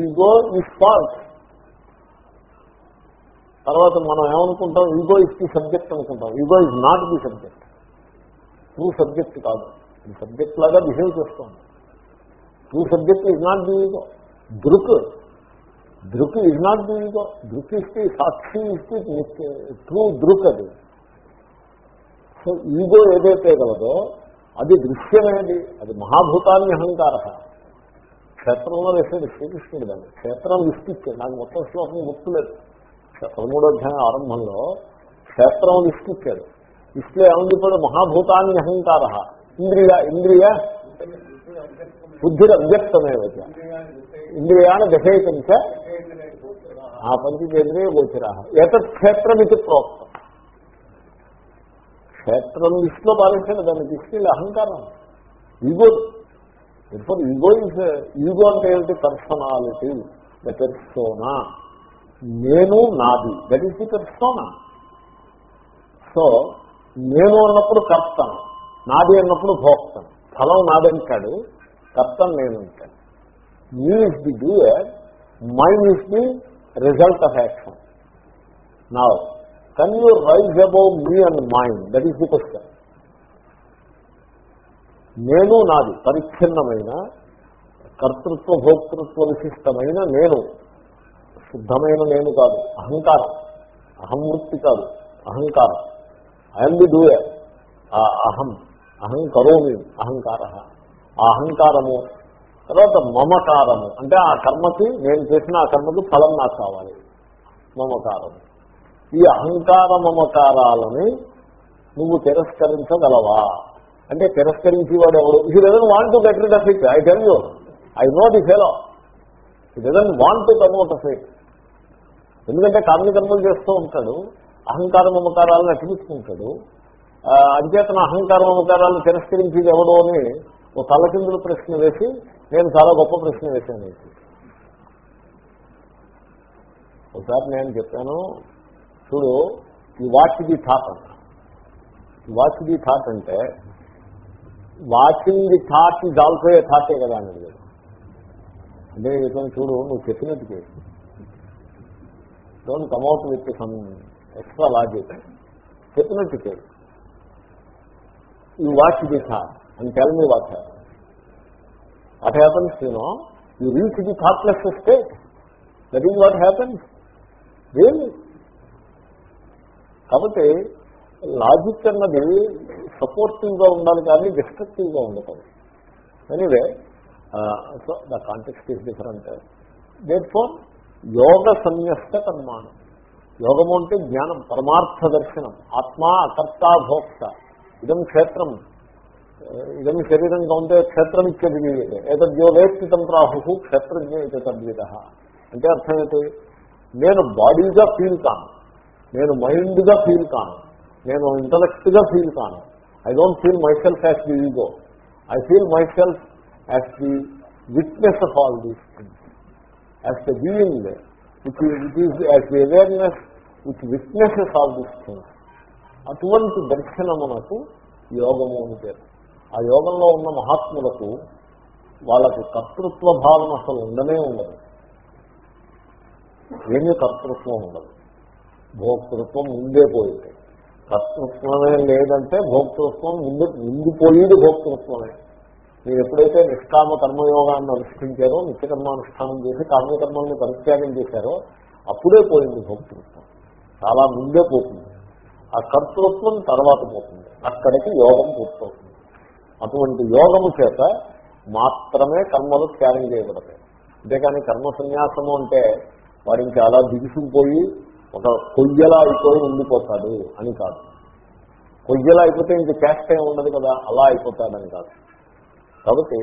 A: ego is false తర్వాత మనం ఏమనుకుంటాం ఈగో ఇస్ ది సబ్జెక్ట్ అనుకుంటాం ego is not the subject true subject కాదు ఈ సబ్జెక్ట్ లాగా బిహేవ్ చేస్తాం true subject is not the ego దృక్ దృక్ is not the ego దృక్ ఇస్తే సాక్షి ఇస్తే ట్రూ దృక్ అది సో ఈగో ఏదైతే కలదో అది దృశ్యమైనది అది మహాభూతాన్ని అహంకార క్షేత్రంలో వేసేది శ్రీకృష్ణుడు దాన్ని క్షేత్రం విస్తిచ్చే నాకు మొత్తం శ్లోకం గుర్తులేదు పదమూడో అధ్యాయం ఆరంభంలో క్షేత్రం లిస్ట్ ఇచ్చాడు ఏమని చెప్పాడు మహాభూతాన్ని అహంకార ఇంద్రియ ఇంద్రియ బుద్ధిర అవ్యక్తమేవ ఇంద్రియాన్ని దశైతం చ ఆ పంచకేంద్రియ గోచరా ఏతత్ క్షేత్రం ఇది ప్రోక్తం క్షేత్రం లిస్టులో పాలించాడు దాన్ని తీసుకెళ్ళి అహంకారం ఈగో ఇఫర్ ఈగో ఈగో అంటే ఏంటి పర్సనాలిటీ ద పెర్సోనా నేను నాది దట్ ఈస్ ది సో నేను అన్నప్పుడు కర్తను నాది అన్నప్పుడు భోక్తను ఫలం నాదంటాడు కర్తను నేను అంటాడు me is the doer mind is the result of action నా can you rise above me and mind that is the question నేను నాది పరిచ్ఛిన్నమైన కర్తృత్వ భోక్తృత్వ విశిష్టమైన నేను శుద్ధమైన నేను కాదు అహంకారం అహంవృత్తి కాదు అహంకారం ఐఎమ్ ది డూ అహం అహం కరోమి అహంకార ఆ అహంకారము తర్వాత మమకారము అంటే ఆ కర్మకి నేను చేసిన ఆ కర్మకి ఫలం నాకు కావాలి మమకారము ఈ అహంకార మమకారాలని నువ్వు తిరస్కరించగలవా అంటే తిరస్కరించేవాడు ఎవరు ఇది లేదని వాంట్ టు బెటర్ డఫిట్ I tell you I know the fellow ఈ వాంట్ టు ప్రమోట్ అఫిట్ ఎందుకంటే కామిని కర్మలు చేస్తూ ఉంటాడు అహంకార మమకారాలను అటుపించుకుంటాడు అధికేతన అహంకార మమకారాలను తిరస్కరించేది ఎవడో అని ఓ తలకిందులు ప్రశ్న వేసి నేను చాలా గొప్ప ప్రశ్న వేశాను ఒకసారి నేను చెప్పాను చూడు ఈ వాచిది థాట్ అంట ఈ వాచిది థాట్ అంటే వాచింది థాట్ ఇది ఆల్సో థాటే కదా అని అంటే చూడు నువ్వు చేసి don't కమ్అట్ with some extra logic చెప్పినట్టు చేయి ఈ watch the thought and tell me watch what happens you know ఈ reach the thoughtless state that is what happens really కాబట్టి లాజిక్ అన్నది సపోర్టివ్గా ఉండాలి కానీ డిస్ట్రక్టివ్గా ఉండకూడదు anyway so the context is different that for యోగ సంయుక్త కర్మాణం యోగము అంటే జ్ఞానం పరమార్థ దర్శనం ఆత్మ అకర్తాభోక్త ఇదం క్షేత్రం ఇదం శరీరం కౌంటే క్షేత్రం ఇచ్చది ఏతద్యోగేత్తం ప్రాహు క్షేత్రజ్ఞ తద్విద అంటే అర్థం ఏంటి నేను బాడీగా ఫీల్ కాను నేను మైండ్గా ఫీల్ కాను నేను ఇంటలెక్ట్గా ఫీల్ కాను I don't feel myself as the ego I feel myself as the witness of all these things as the being which which is as the awareness which witnesses of this things అటువంటి దర్శనమునకు యోగము అని పేరు ఆ యోగంలో ఉన్న మహాత్ములకు వాళ్ళకి కర్తృత్వ భావన అసలు ఉండనే ఉండదు ఏమీ కర్తృత్వం ఉండదు భోక్తృత్వం ముందే పోయింది కర్తృత్వమే లేదంటే భోక్తృత్వం ముందు ముందు పోయేది భోక్తృత్వమే మీరు ఎప్పుడైతే నిష్కామ కర్మయోగాన్ని అనుష్ఠించారో నిత్యకర్మానుష్ఠానం చేసి కామ్యకర్మాన్ని పరిత్యాగం చేశారో అప్పుడే పోయింది భక్తృత్వం చాలా ముందే పోతుంది ఆ కర్తృత్వం తర్వాత పోతుంది అక్కడికి యోగం పూర్తవుతుంది అటువంటి యోగము చేత మాత్రమే కర్మలు త్యాగం చేయబడతాయి అంతేకాని కర్మ సన్యాసము అంటే వారికి అలా దిగుసుకుపోయి ఒక కొయ్యలా అయిపోయి ఉండిపోతాడు అని కాదు కొయ్యలా అయిపోతే ఇంక చేస్తే ఉండదు కదా అలా అయిపోతాడని కాదు కాబట్టి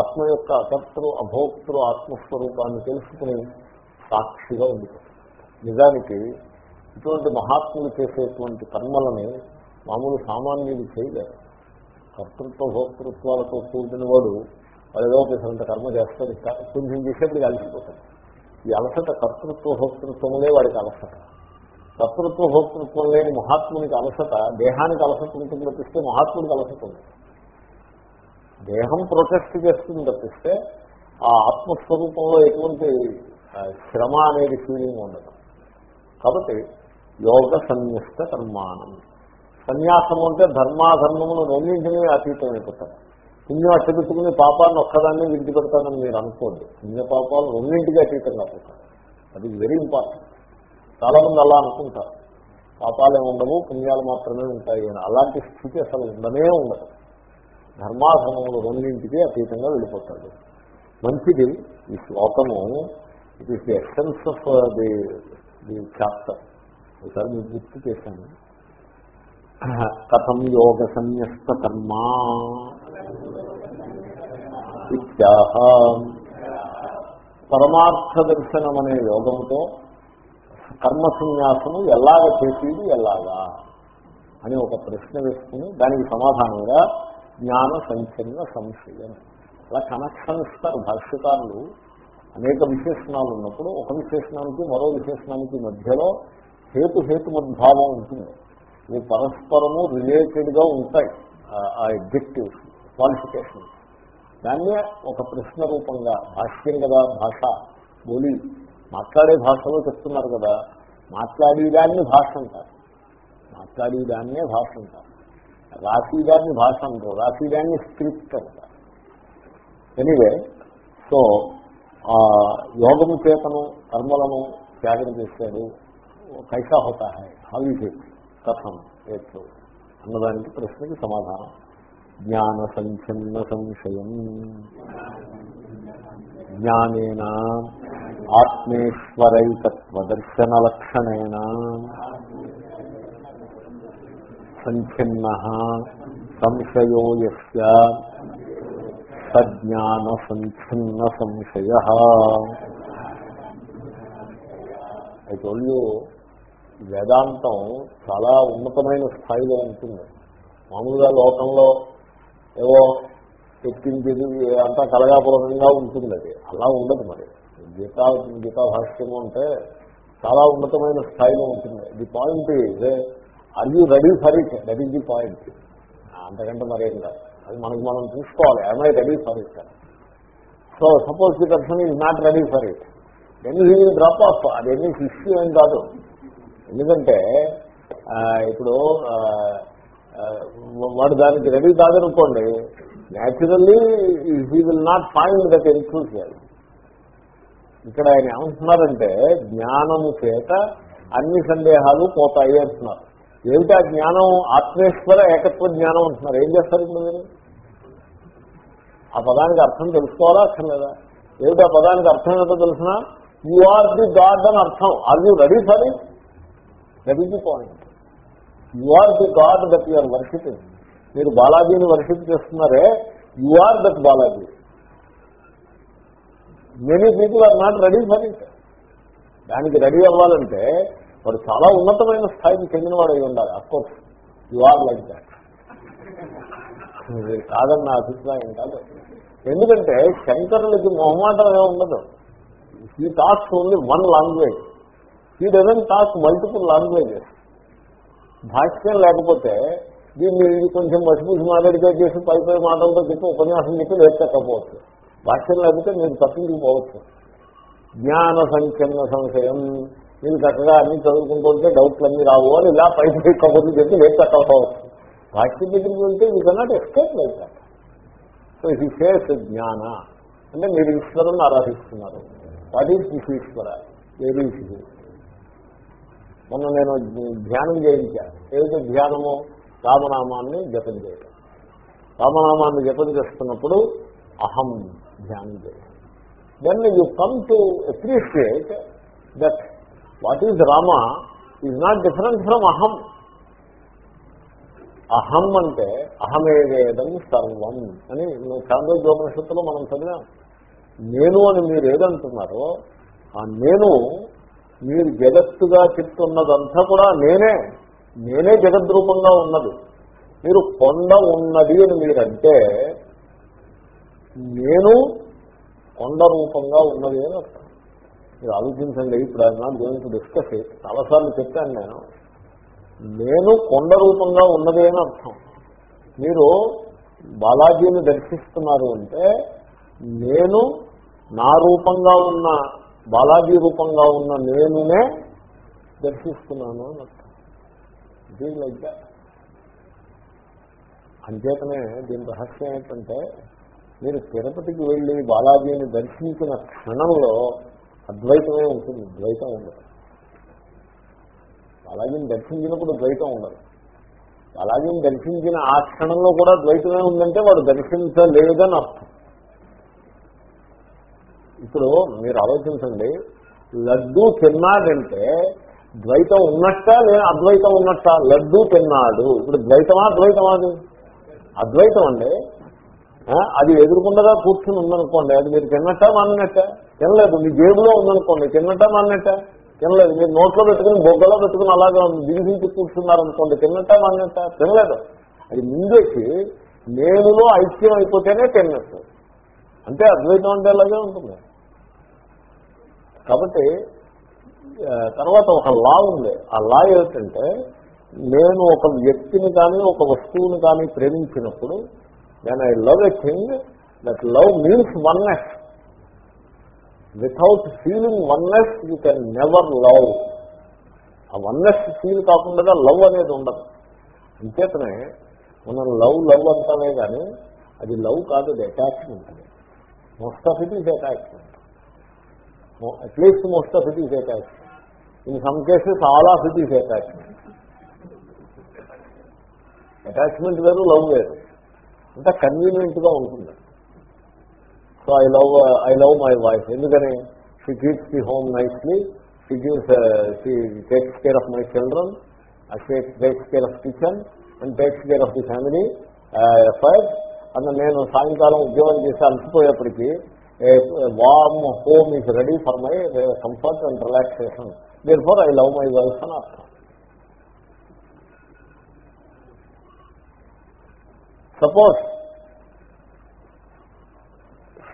A: ఆత్మ యొక్క అకర్తలు అభోక్తృ ఆత్మస్వరూపాన్ని తెలుసుకుని సాక్షిగా ఉండిపోతుంది నిజానికి ఇటువంటి మహాత్ములు చేసేటువంటి కర్మలని మామూలు సామాన్యులు చేయలేరు కర్తృత్వ భోక్తృత్వాలతో కూడిన వాడు వాడు ఏదో చేసినంత కర్మ చేస్తాడు కొంచెం చేసేప్పుడు అలసిపోతాడు ఈ అలసట కర్తృత్వ భోక్తృత్వములే వాడికి అలసట కర్తృత్వ భోక్తృత్వం లేని మహాత్మునికి అలసట దేహానికి అలసట ఉంటుంది తప్పిస్తే మహాత్ముడికి అలసట ఉంటుంది దేహం ప్రొటెస్ట్ చేస్తుంది తప్పిస్తే ఆ ఆత్మస్వరూపంలో ఎటువంటి శ్రమ అనేది ఫీలింగ్ ఉండదు కాబట్టి యోగ సన్యస్త కర్మానం సన్యాసం అంటే ధర్మాధర్మములు రెండింటినీ అతీతమైపోతారు పుణ్య అట్టబెట్టుకుని పాపాన్ని ఒక్కదాన్ని పెడతానని మీరు అనుకోండి పుణ్య పాపాలు రెండింటికి అతీతం కాకపోతారు అది వెరీ ఇంపార్టెంట్ మంది అలా అనుకుంటారు పాపాలు ఉండవు పుణ్యాలు మాత్రమే ఉంటాయి అని అలాంటి స్థితి అసలు ఉండనే ఉండదు ధర్మాధర్మములు రెండింటికి అతీతంగా వెళ్ళిపోతాడు మంచిది ఈ శ్లోకము it is the essence of the the chapter ఒకసారి మీకు గుర్తు చేశాను కథం యోగ సన్యస్త కర్మా ఇత్యాహ పరమార్థ దర్శనం అనే యోగంతో కర్మ సన్యాసము ఎలాగ చేసేది ఎలాగా అని ఒక ప్రశ్న వేసుకుని దానికి సమాధానంగా జ్ఞాన సంఖ్యన్న సంశయం అలా కనెక్షన్ ఇస్తారు భాష్యకారులు అనేక విశేషణాలు ఉన్నప్పుడు ఒక విశేషణానికి మరో విశేషణానికి మధ్యలో హేతు హేతుమద్భావం ఉంటుంది ఇవి పరస్పరము రిలేటెడ్గా ఉంటాయి ఆ ఎగ్జెక్టివ్స్ క్వాలిఫికేషన్ దాన్నే ఒక ప్రశ్న రూపంగా భాష్యం కదా భాష బోలి మాట్లాడే భాషలో చెప్తున్నారు కదా మాట్లాడేదాన్ని భాష అంటారు మాట్లాడేదాన్నే భాష అంటారు రాసేదాన్ని భాష అంటారు రాసేదాన్ని స్క్రిప్ట్ అంటారు ఎనివే సో ఆ యోగము చేతను కర్మలను త్యాగం చేశాడు కైసా హోతా హై హీ కథం ఏట్లు అన్నదానికి ప్రశ్నకి సమాధానం జ్ఞాన సంఛన్న సంశయం జ్ఞానేన ఆత్మేశ్వరైతత్వ దర్శన లక్షణేనా సంఖిన్న సంశయో యస్య సజ్ఞాన సంఛిన్న సంశయ అయితే వేదాంతం చాలా ఉన్నతమైన స్థాయిలో ఉంటుంది మామూలుగా లోకంలో ఏవో ఎక్కించేది అంతా కలగాపూర్వకంగా ఉంటుంది అది అలా ఉండదు మరి గీతా గీతా భాష్యము అంటే చాలా ఉన్నతమైన స్థాయిలో ఉంటుంది the point is are you ready for it that is the point అంతకంటే మరేం కాదు అది మనకు మనం చూసుకోవాలి I ready for it so suppose the person is not ready for it then he drop off ఎన్ని ఇష్యూ ఏం కాదు ఎందుకంటే ఇప్పుడు వాడు దానికి రెడీ కాదనుకోండి naturally he will not find that చేయాలి ఇక్కడ ఆయన ఏమంటున్నారంటే జ్ఞానము చేత అన్ని సందేహాలు పోతాయి అంటున్నారు ఆ జ్ఞానం ఆత్మేశ్వర ఏకత్వ జ్ఞానం అంటున్నారు ఏం చేస్తారు ఇప్పుడు మీరు ఆ పదానికి అర్థం తెలుసుకోవాలా ఏమిటి ఆ పదానికి అర్థం ఏదో తెలిసిన యు ఆర్ ది గాడ్ అని అర్థం are you ready for it ready the point you are the God that you are worshipping మీరు బాలాజీని వర్షిప్ చేస్తున్నారే you are that Balaji many people are not ready for it దానికి ready అవ్వాలంటే వాడు చాలా ఉన్నతమైన స్థాయికి చెందినవాడు అయి ఉండాలి of course you are like that కాదని నా అభిప్రాయం కాదు ఎందుకంటే శంకరులకి మొహమాటం ఏమి ఉండదు ఈ task only one language he doesn't task multiple languages భాష్యం లేకపోతే దీన్ని కొంచెం మసిపూసి మాదిరిగా చేసి పై పై మాటలతో చెప్పి ఉపన్యాసం చెప్పి నేర్చకపోవచ్చు భాష్యం లేకపోతే మీరు తప్పించుకుపోవచ్చు జ్ఞాన సంఖ్యన్న సంశయం మీరు చక్కగా అన్ని చదువుకుంటుంటే డౌట్లు అన్ని రావు అని ఇలా పైకి కబుర్లు చెప్పి రేపు చక్కవచ్చు వాటి దగ్గరికి వెళ్తే మీకు కెనాట్ ఎస్కేప్ అవుతారు సో ఇది ఫేస్ జ్ఞాన అంటే మీరు ఈశ్వరం ఆరాధిస్తున్నారు వాటి ఈజ్ దిస్ ఈశ్వర లేడీస్ మొన్న నేను ధ్యానం చేయించా ఏదైతే ధ్యానము రామనామాన్ని జపం చేయడం రామనామాన్ని జపం చేస్తున్నప్పుడు అహం ధ్యానం చేయడం then you come to appreciate that what is Rama is not different from అహం అహం అంటే అహమేవేదం సర్వం అని చాంద్రోగ్యోపనిషత్తులో మనం చదివాం నేను అని మీరు ఏదంటున్నారో ఆ నేను మీరు జగత్తుగా చెప్తున్నదంతా కూడా నేనే నేనే జగద్రూపంగా ఉన్నది మీరు కొండ ఉన్నది అని మీరంటే నేను కొండ రూపంగా ఉన్నది అని అర్థం మీరు ఆలోచించండి ఇప్పుడు ఐ నాకు గోయింగ్ డిస్కస్ చాలా చాలాసార్లు చెప్పాను నేను నేను కొండ రూపంగా ఉన్నదే అని అర్థం మీరు బాలాజీని దర్శిస్తున్నారు అంటే నేను నా రూపంగా ఉన్న బాలాజీ రూపంగా ఉన్న నేనునే దర్శిస్తున్నాను అని అర్థం దీని లైక్ అంచేతనే దీని రహస్యం ఏంటంటే మీరు తిరుపతికి వెళ్ళి బాలాజీని దర్శించిన క్షణంలో అద్వైతమే ఉంటుంది ద్వైతం ఉండదు అలాగే దర్శించినప్పుడు ద్వైతం ఉండదు అలాగే దర్శించిన ఆ క్షణంలో కూడా ద్వైతమే ఉందంటే వాడు దర్శించలేదని అర్థం ఇప్పుడు మీరు ఆలోచించండి లడ్డు తిన్నాడంటే ద్వైతం ఉన్నట్ట లేదా అద్వైతం ఉన్నట్ట లడ్డు తిన్నాడు ఇప్పుడు ద్వైతమా ద్వైతమా అది అద్వైతం అండి అది ఎదుర్కొండగా కూర్చుని ఉందనుకోండి అది మీరు తిన్నట్టా మానట్ట తినలేదు మీ జేబులో ఉందనుకోండి తిన్నట్ట మాన్నట్ట తినలేదు మీరు నోట్లో పెట్టుకుని బొగ్గలో పెట్టుకుని అలాగే బిగిసించి కూర్చున్నారనుకోండి తిన్నట్ట మాన్నట్ట తినలేదు అది ముందుకి నేనులో ఐక్యం అయిపోతేనే తిన్నట్టు అంటే అద్వైతం అంటే అలాగే ఉంటుంది కాబట్టి తర్వాత ఒక లా ఉంది ఆ లా ఏమిటంటే నేను ఒక వ్యక్తిని కానీ ఒక వస్తువుని కానీ ప్రేమించినప్పుడు నేను I love a thing that love means oneness without feeling oneness you can never love ఆ వన్నెస్ ఫీల్ కాకుండా లవ్ అనేది ఉండదు అంచేతనే మనం లవ్ లవ్ అంటామే కానీ అది లవ్ కాదు అది అటాచ్మెంట్ అది most of it is attachment at least most of it is attachment in some cases all of it is attachment attachment వేరు లవ్ వేరు అంటే కన్వీనియంట్గా ఉంటుంది so I love I love my wife ఎందుకని she keeps the home nicely she gives she takes care of my children takes care of kitchen and takes care of the family fire అన్న నేను సాయంకాలం ఉద్యోగం చేసి అలసిపోయేప్పటికీ warm home is ready for my comfort and relaxation దీని for I love my wife అని అర్థం suppose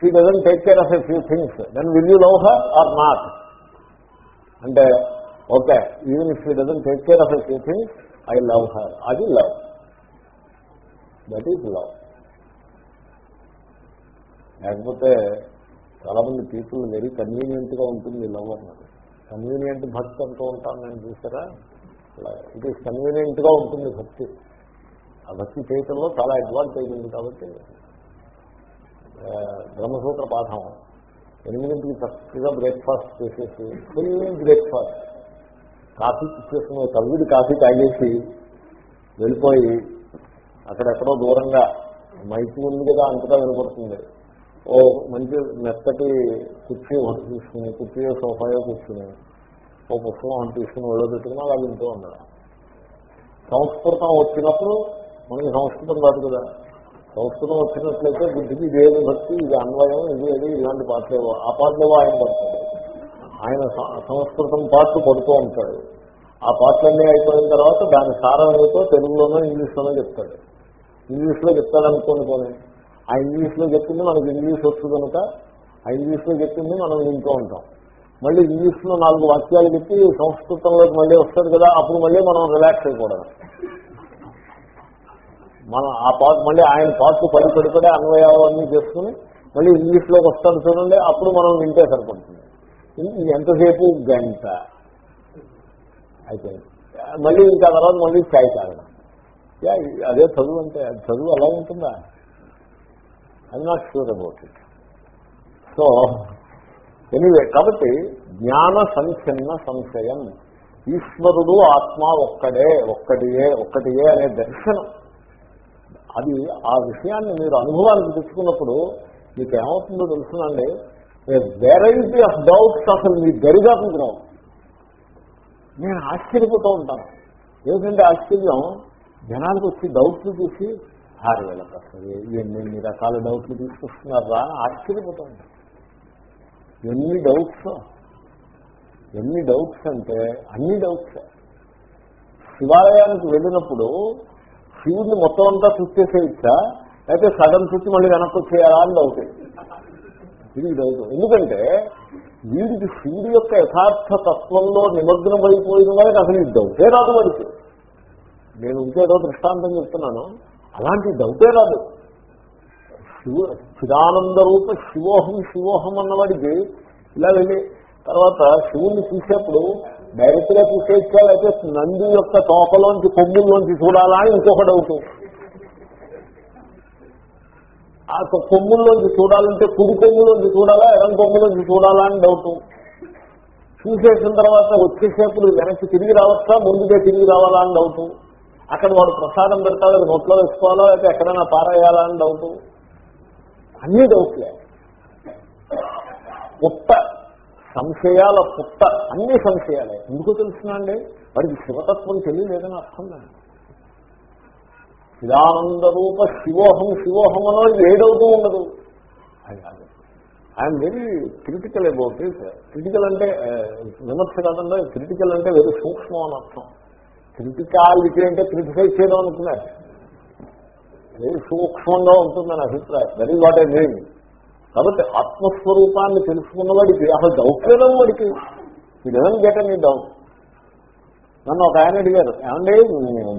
A: she doesn't take care of a few things then will you love her or not అంటే okay even if she doesn't take care of a few things I love her అది love that is love లేకపోతే మంది people very కన్వీనియంట్గా ఉంటుంది love అన్నది convenient భక్తి ఎంతో ఉంటాను నేను చూసారా ఇట్ ఈస్ కన్వీనియంట్గా ఉంటుంది భక్తి ఆ భక్తి చేయటంలో చాలా అడ్వాంటేజ్ ఉంది కాబట్టి బ్రహ్మసూత్ర పాఠం ఎనిమిదింటికి చక్కగా బ్రేక్ఫాస్ట్ చేసేసి ఫుల్ బ్రేక్ఫాస్ట్ కాఫీ ఇచ్చేసిన తల్లిది కాఫీ తాగేసి వెళ్ళిపోయి అక్కడెక్కడో దూరంగా మైకి ఉంది కదా అంతటా వినపడుతుంది ఓ మంచి మెత్తటి కుర్చీ ఒకటి తీసుకుని కుర్చీయో సోఫాయో కూర్చుని ఓ పుస్తకం ఒకటి తీసుకుని ఒళ్ళో పెట్టుకుని అలా వింటూ ఉన్నాడు సంస్కృతం వచ్చినప్పుడు మనకి సంస్కృతం కాదు కదా సంస్కృతం వచ్చినట్లయితే బుద్ధికి ఇదేమి భక్తి ఇది అన్వయం ఇది అది ఇలాంటి పాటలేవో ఆ పాటలేవో ఆయన పడుతుంది ఆయన సంస్కృతం పాటలు పడుతూ ఉంటాడు ఆ పాటలన్నీ అయిపోయిన తర్వాత దాని సారం ఏదో తెలుగులోనో ఇంగ్లీష్లోనో చెప్తాడు ఇంగ్లీష్లో చెప్తాడనుకోండి పోనీ ఆ ఇంగ్లీష్లో చెప్పింది మనకు ఇంగ్లీష్ వచ్చు కనుక ఆ ఇంగ్లీష్లో చెప్పింది మనం వింటూ ఉంటాం మళ్ళీ ఇంగ్లీష్లో నాలుగు వాక్యాలు చెప్పి సంస్కృతంలోకి మళ్ళీ వస్తాడు కదా అప్పుడు మళ్ళీ మనం రిలాక్స్ అయిపోవడం మనం ఆ పాటు మళ్ళీ ఆయన పాటు పడి పడిపడే అన్వయాలన్నీ చేసుకుని మళ్ళీ ఇంగ్లీష్లోకి వస్తాను చూడండి అప్పుడు మనం వింటే సరిపడుతుంది ఎంతసేపు గంట అయితే మళ్ళీ ఇంకా తర్వాత మళ్ళీ స్థాయి తాగడం యా అదే చదువు అంటే చదువు అలా ఉంటుందా అది not sure about it so anyway కాబట్టి జ్ఞాన సంచన్న సంశయం ఈశ్వరుడు ఆత్మ ఒక్కడే ఒక్కటియే ఒక్కటియే అనే దర్శనం అది ఆ విషయాన్ని మీరు అనుభవానికి తెచ్చుకున్నప్పుడు మీకు ఏమవుతుందో తెలుసునండి వెరైటీ ఆఫ్ డౌట్స్ అసలు మీ దరిదాపుకు రావు నేను ఆశ్చర్యపోతూ ఉంటాను ఏంటంటే ఆశ్చర్యం జనానికి వచ్చి డౌట్లు చూసి ఆరు వేల ప్రశ్నలు ఎన్నెన్ని రకాల డౌట్లు తీసుకొస్తున్నారా ఆశ్చర్యపోతూ ఉంటాను ఎన్ని డౌట్స్ ఎన్ని డౌట్స్ అంటే అన్ని డౌట్స్ శివాలయానికి వెళ్ళినప్పుడు ఫ్యూజ్ని మొత్తం అంతా చూసేసేయచ్చా అయితే సగం చూసి మళ్ళీ వెనక్కి వచ్చేయాలా అని డౌట్ ఇది డౌట్ ఎందుకంటే వీడికి శివుడి యొక్క యథార్థ తత్వంలో నిమగ్నం అయిపోయిన వాళ్ళకి అసలు ఇది డౌటే రాదు వాడికి నేను ఇంకేదో దృష్టాంతం చెప్తున్నాను అలాంటి డౌటే రాదు శివ చిదానంద రూప శివోహం శివోహం అన్నవాడికి ఇలా వెళ్ళి తర్వాత శివుణ్ణి చూసేప్పుడు డైరెక్ట్ గా చూసేచ్చా లేకపోతే నంది యొక్క తోకలోంచి కొమ్ముల్లోంచి చూడాలా ఇంకొక డౌట్ ఆ కొమ్ముల్లోంచి చూడాలంటే కుడి కొమ్ములోంచి చూడాలా ఎడం కొమ్ములోంచి చూడాలా అని డౌట్ చూసేసిన తర్వాత వచ్చేసేపుడు వెనక్కి తిరిగి రావచ్చా ముందుగా తిరిగి రావాలా అని డౌట్ అక్కడ వాడు ప్రసాదం పెడతాడు అది నోట్లో వేసుకోవాలా లేకపోతే ఎక్కడైనా పారేయాలా అని డౌట్ అన్ని డౌట్లే గొప్ప సంశయాల పుట్ట అన్ని సంశయాలే ఎందుకు తెలుసునా అండి వాడికి శివతత్వం తెలియలేదని అర్థం కాదు చిదానంద రూప శివోహం శివోహం అనేది ఏడవుతూ ఉండదు అది కాదు I'm very critical about it critical అంటే విమర్శ కాకుండా క్రిటికల్ అంటే వెరీ సూక్ష్మం అని అర్థం క్రిటికాలిటీ అంటే క్రిటిసైజ్ చేయడం అనుకున్నారు వెరీ సూక్ష్మంగా ఉంటుందని అభిప్రాయం వెరీ వాట్ ఐ మీన్ కాబట్టి ఆత్మస్వరూపాన్ని తెలుసుకున్నవాడికి అసలు డౌట్ లేదా వాడికి ఇదేం గెటని డౌట్ నన్ను ఒక ఆయన అడిగారు ఏమంటే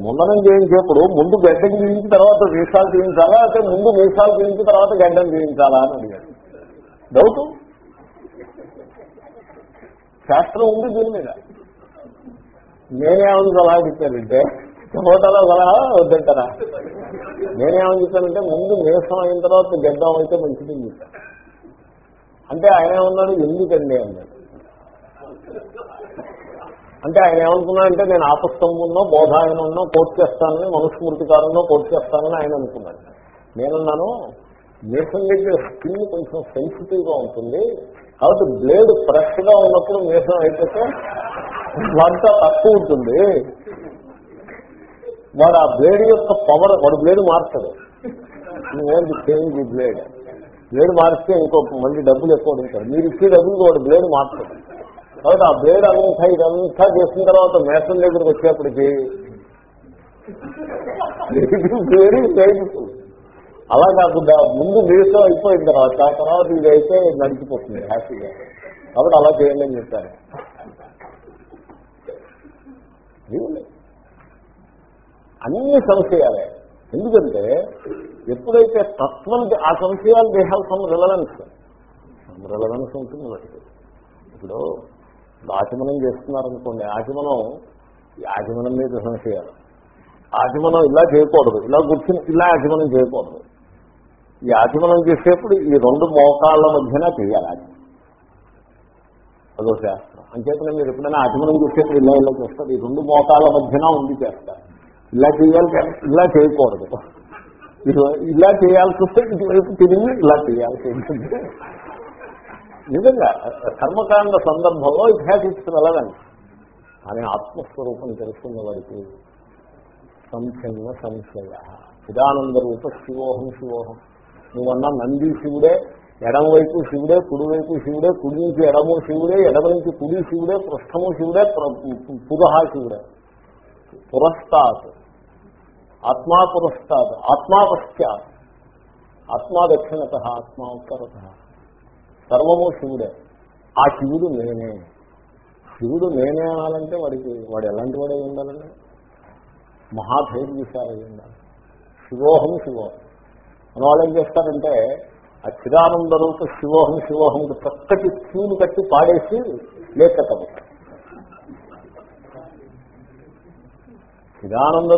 A: ముందనం చేయించేప్పుడు ముందు గడ్డం చేయించిన తర్వాత వీసాలు చేయించాలా అయితే ముందు వీసాలు చేయించిన తర్వాత గడ్డం చేయించాలా అని అడిగారు డౌట్ శాస్త్రం ఉంది దీని మీద నేనేమని సలహా ఇచ్చానంటే హోటల్లో కదా వద్దంటారా నేనేమని చెప్పానంటే ముందు నీరసం అయిన తర్వాత గడ్డం అయితే మంచిది చెప్పాను అంటే ఆయన ఏమన్నాడు ఎందుకండి అన్నాడు అంటే ఆయన ఏమనుకున్నాడంటే నేను ఆపస్తంభంలో ఉన్నా కోర్టు చేస్తానని మనుస్మృతికారంలో కోర్టు చేస్తానని ఆయన అనుకున్నాడు నేనున్నాను మీసం దగ్గర స్కిన్ కొంచెం సెన్సిటివ్గా ఉంటుంది కాబట్టి బ్లేడ్ ఫ్రెష్గా ఉన్నప్పుడు మీసం అయిపోతే వంట తక్కువ ఉంటుంది వాడు ఆ బ్లేడ్ యొక్క పవర్ వాడు బ్లేడ్ మార్చడు చేంజ్ ఈ బ్లేడ్ బ్లేడ్ మారిస్తే ఇంకొక మళ్ళీ డబ్బులు ఎక్కువ ఉంటారు మీరు ఇచ్చే డబ్బులు వాడు బ్లేడ్ మార్చడు కాబట్టి ఆ బ్లేడ్ అంతా ఇదంతా చేసిన తర్వాత మేషన్ దగ్గరికి వచ్చేప్పటికి అలా కాకుండా ముందు దేశం అయిపోయిన తర్వాత ఆ తర్వాత ఇది అయితే నడిచిపోతుంది హ్యాపీగా కాబట్టి అలా చేయండి అని చెప్పారు అన్ని సంశయాలే ఎందుకంటే ఎప్పుడైతే తత్వం ఆ సంశయాలు they have some relevance some relevance ఉంటుంది వాటికి ఇప్పుడు ఆచమనం చేస్తున్నారనుకోండి ఆచమనం ఆచమనం మీద సంశయాలు ఆచమనం ఇలా చేయకూడదు ఇలా కూర్చుని ఇలా ఆచమనం చేయకూడదు ఈ ఆచమనం చేసేప్పుడు ఈ రెండు మోకాళ్ళ మధ్యన చేయాలి ఆచమనం అదో శాస్త్రం అంచేతనే మీరు ఎప్పుడైనా ఆచమనం చేసేప్పుడు ఇలా ఇలా చేస్తారు ఈ రెండు మోకాళ్ళ మధ్యన ఉండి చేస్తారు ఇలా చేయాలి ఇలా చేయకూడదు ఇలా చేయాల్సి వస్తే ఇటువైపు తిరిగి ఇలా చేయాల్సి ఉంటుంది నిజంగా కర్మకాండ సందర్భంలో ఇట్ హ్యాస్ ఇట్స్ వెళ్ళదండి అనే ఆత్మస్వరూపం తెలుసుకున్న వాడికి సంశయ సంశయ చిదానంద రూప శివోహం శివోహం నువ్వన్నా నంది శివుడే ఎడం వైపు శివుడే కుడివైపు శివుడే కుడి నుంచి ఎడము శివుడే ఎడమ నుంచి కుడి శివుడే పృష్ఠము శివుడే పురహా శివుడే పురస్తాత్ ఆత్మా పురస్తాద్ ఆత్మాపశ్చాత్ ఆత్మా దక్షిణత ఆత్మా ఉత్తరత సర్వము శివుడే ఆ శివుడు నేనే శివుడు నేనే అనాలంటే వాడికి వాడు ఎలాంటి వాడే ఉండాలండి మహాభేది విషయాలు ఉండాలి శివోహం శివోహం మనం వాళ్ళు ఏం చేస్తారంటే ఆ చిరానందరూ శివోహం శివోహం చక్కటి క్యూలు కట్టి పాడేసి లేఖ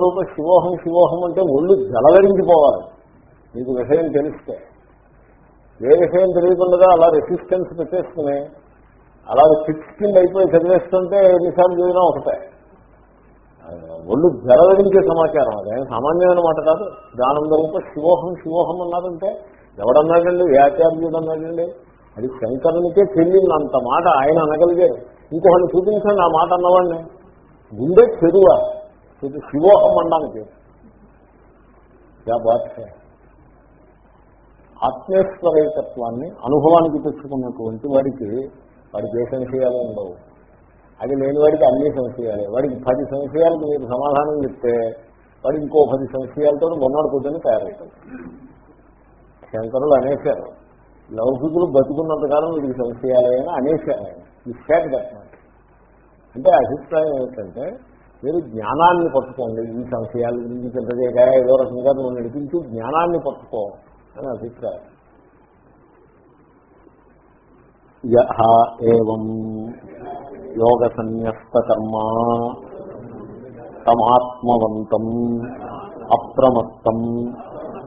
A: రూప శివోహం శివోహం అంటే ఒళ్ళు జలవరించిపోవాలి మీకు విషయం తెలిస్తే ఏ విషయం తెలియకుండా అలా రెసిస్టెన్స్ పెట్టేసుకుని అలా ఫిక్స్ కింద అయిపోయి చదివేస్తుంటే ఎన్నిసార్లు చదివినా ఒకటే ఒళ్ళు జలవరించే సమాచారం అదే సామాన్యమైన మాట కాదు రూప శివోహం శివోహం అన్నారంటే ఎవడన్నాడండి వ్యాచార్యుడు అన్నాడండి అది శంకరునికే చెల్లింది అంత మాట ఆయన అనగలిగారు ఇంకొకళ్ళు చూపించండి ఆ మాట అన్నవాడిని ముందే చెరువ ఇది శివోహం అనడానికి ఆత్మేశ్వరేకత్వాన్ని అనుభవానికి తెచ్చుకున్నటువంటి వాడికి వాడికి ఏ సంశయాలు ఉండవు అది లేని వాడికి అన్ని సంశయాలే వాడికి పది సంశయాలకు మీరు సమాధానం చెప్తే వాడు ఇంకో పది సంశయాలతో మొన్నటి పొద్దున్న తయారవుతాడు శంకరులు అనేశారు లౌకికులు బతుకున్నంతకాలం వీడికి సంశయాలే అని అనేశారు ఆయన ఈ అంటే అభిప్రాయం ఏంటంటే మీరు జ్ఞానాన్ని పట్టుకోండి ఈ సంశయాల గురించి చింతజేయగా ఏదో రకంగా నువ్వు నడిపించు జ్ఞానాన్ని పట్టుకో అని అభిప్రాయం ఏం యోగ సన్యస్త సన్యస్తకర్మ తమాత్మవంతం అప్రమత్తం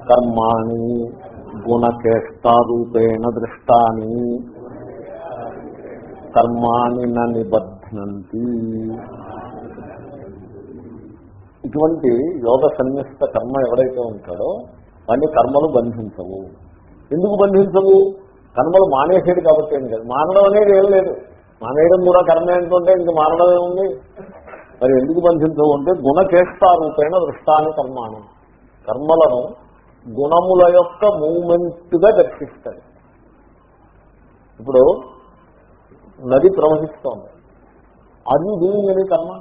A: కర్మాణి గుణచేష్టారూపేణ దృష్టాని కర్మాణి నిబధ్నంతి ఇటువంటి యోగ సన్యస్త కర్మ ఎవడైతే ఉంటాడో వాడిని కర్మలు బంధించవు ఎందుకు బంధించవు కర్మలు మానేసేది కాబట్టి ఏం కాదు మానడం అనేది ఏం లేదు మానేయడం కూడా కర్మ ఏంటంటే ఇంక మానడం ఏముంది మరి ఎందుకు బంధించవు అంటే గుణచేష్ట రూపేణ దృష్టాన్ని కర్మానం కర్మలను గుణముల యొక్క గా దర్శిస్తాయి ఇప్పుడు నది ప్రవహిస్తోంది అది దీని కర్మ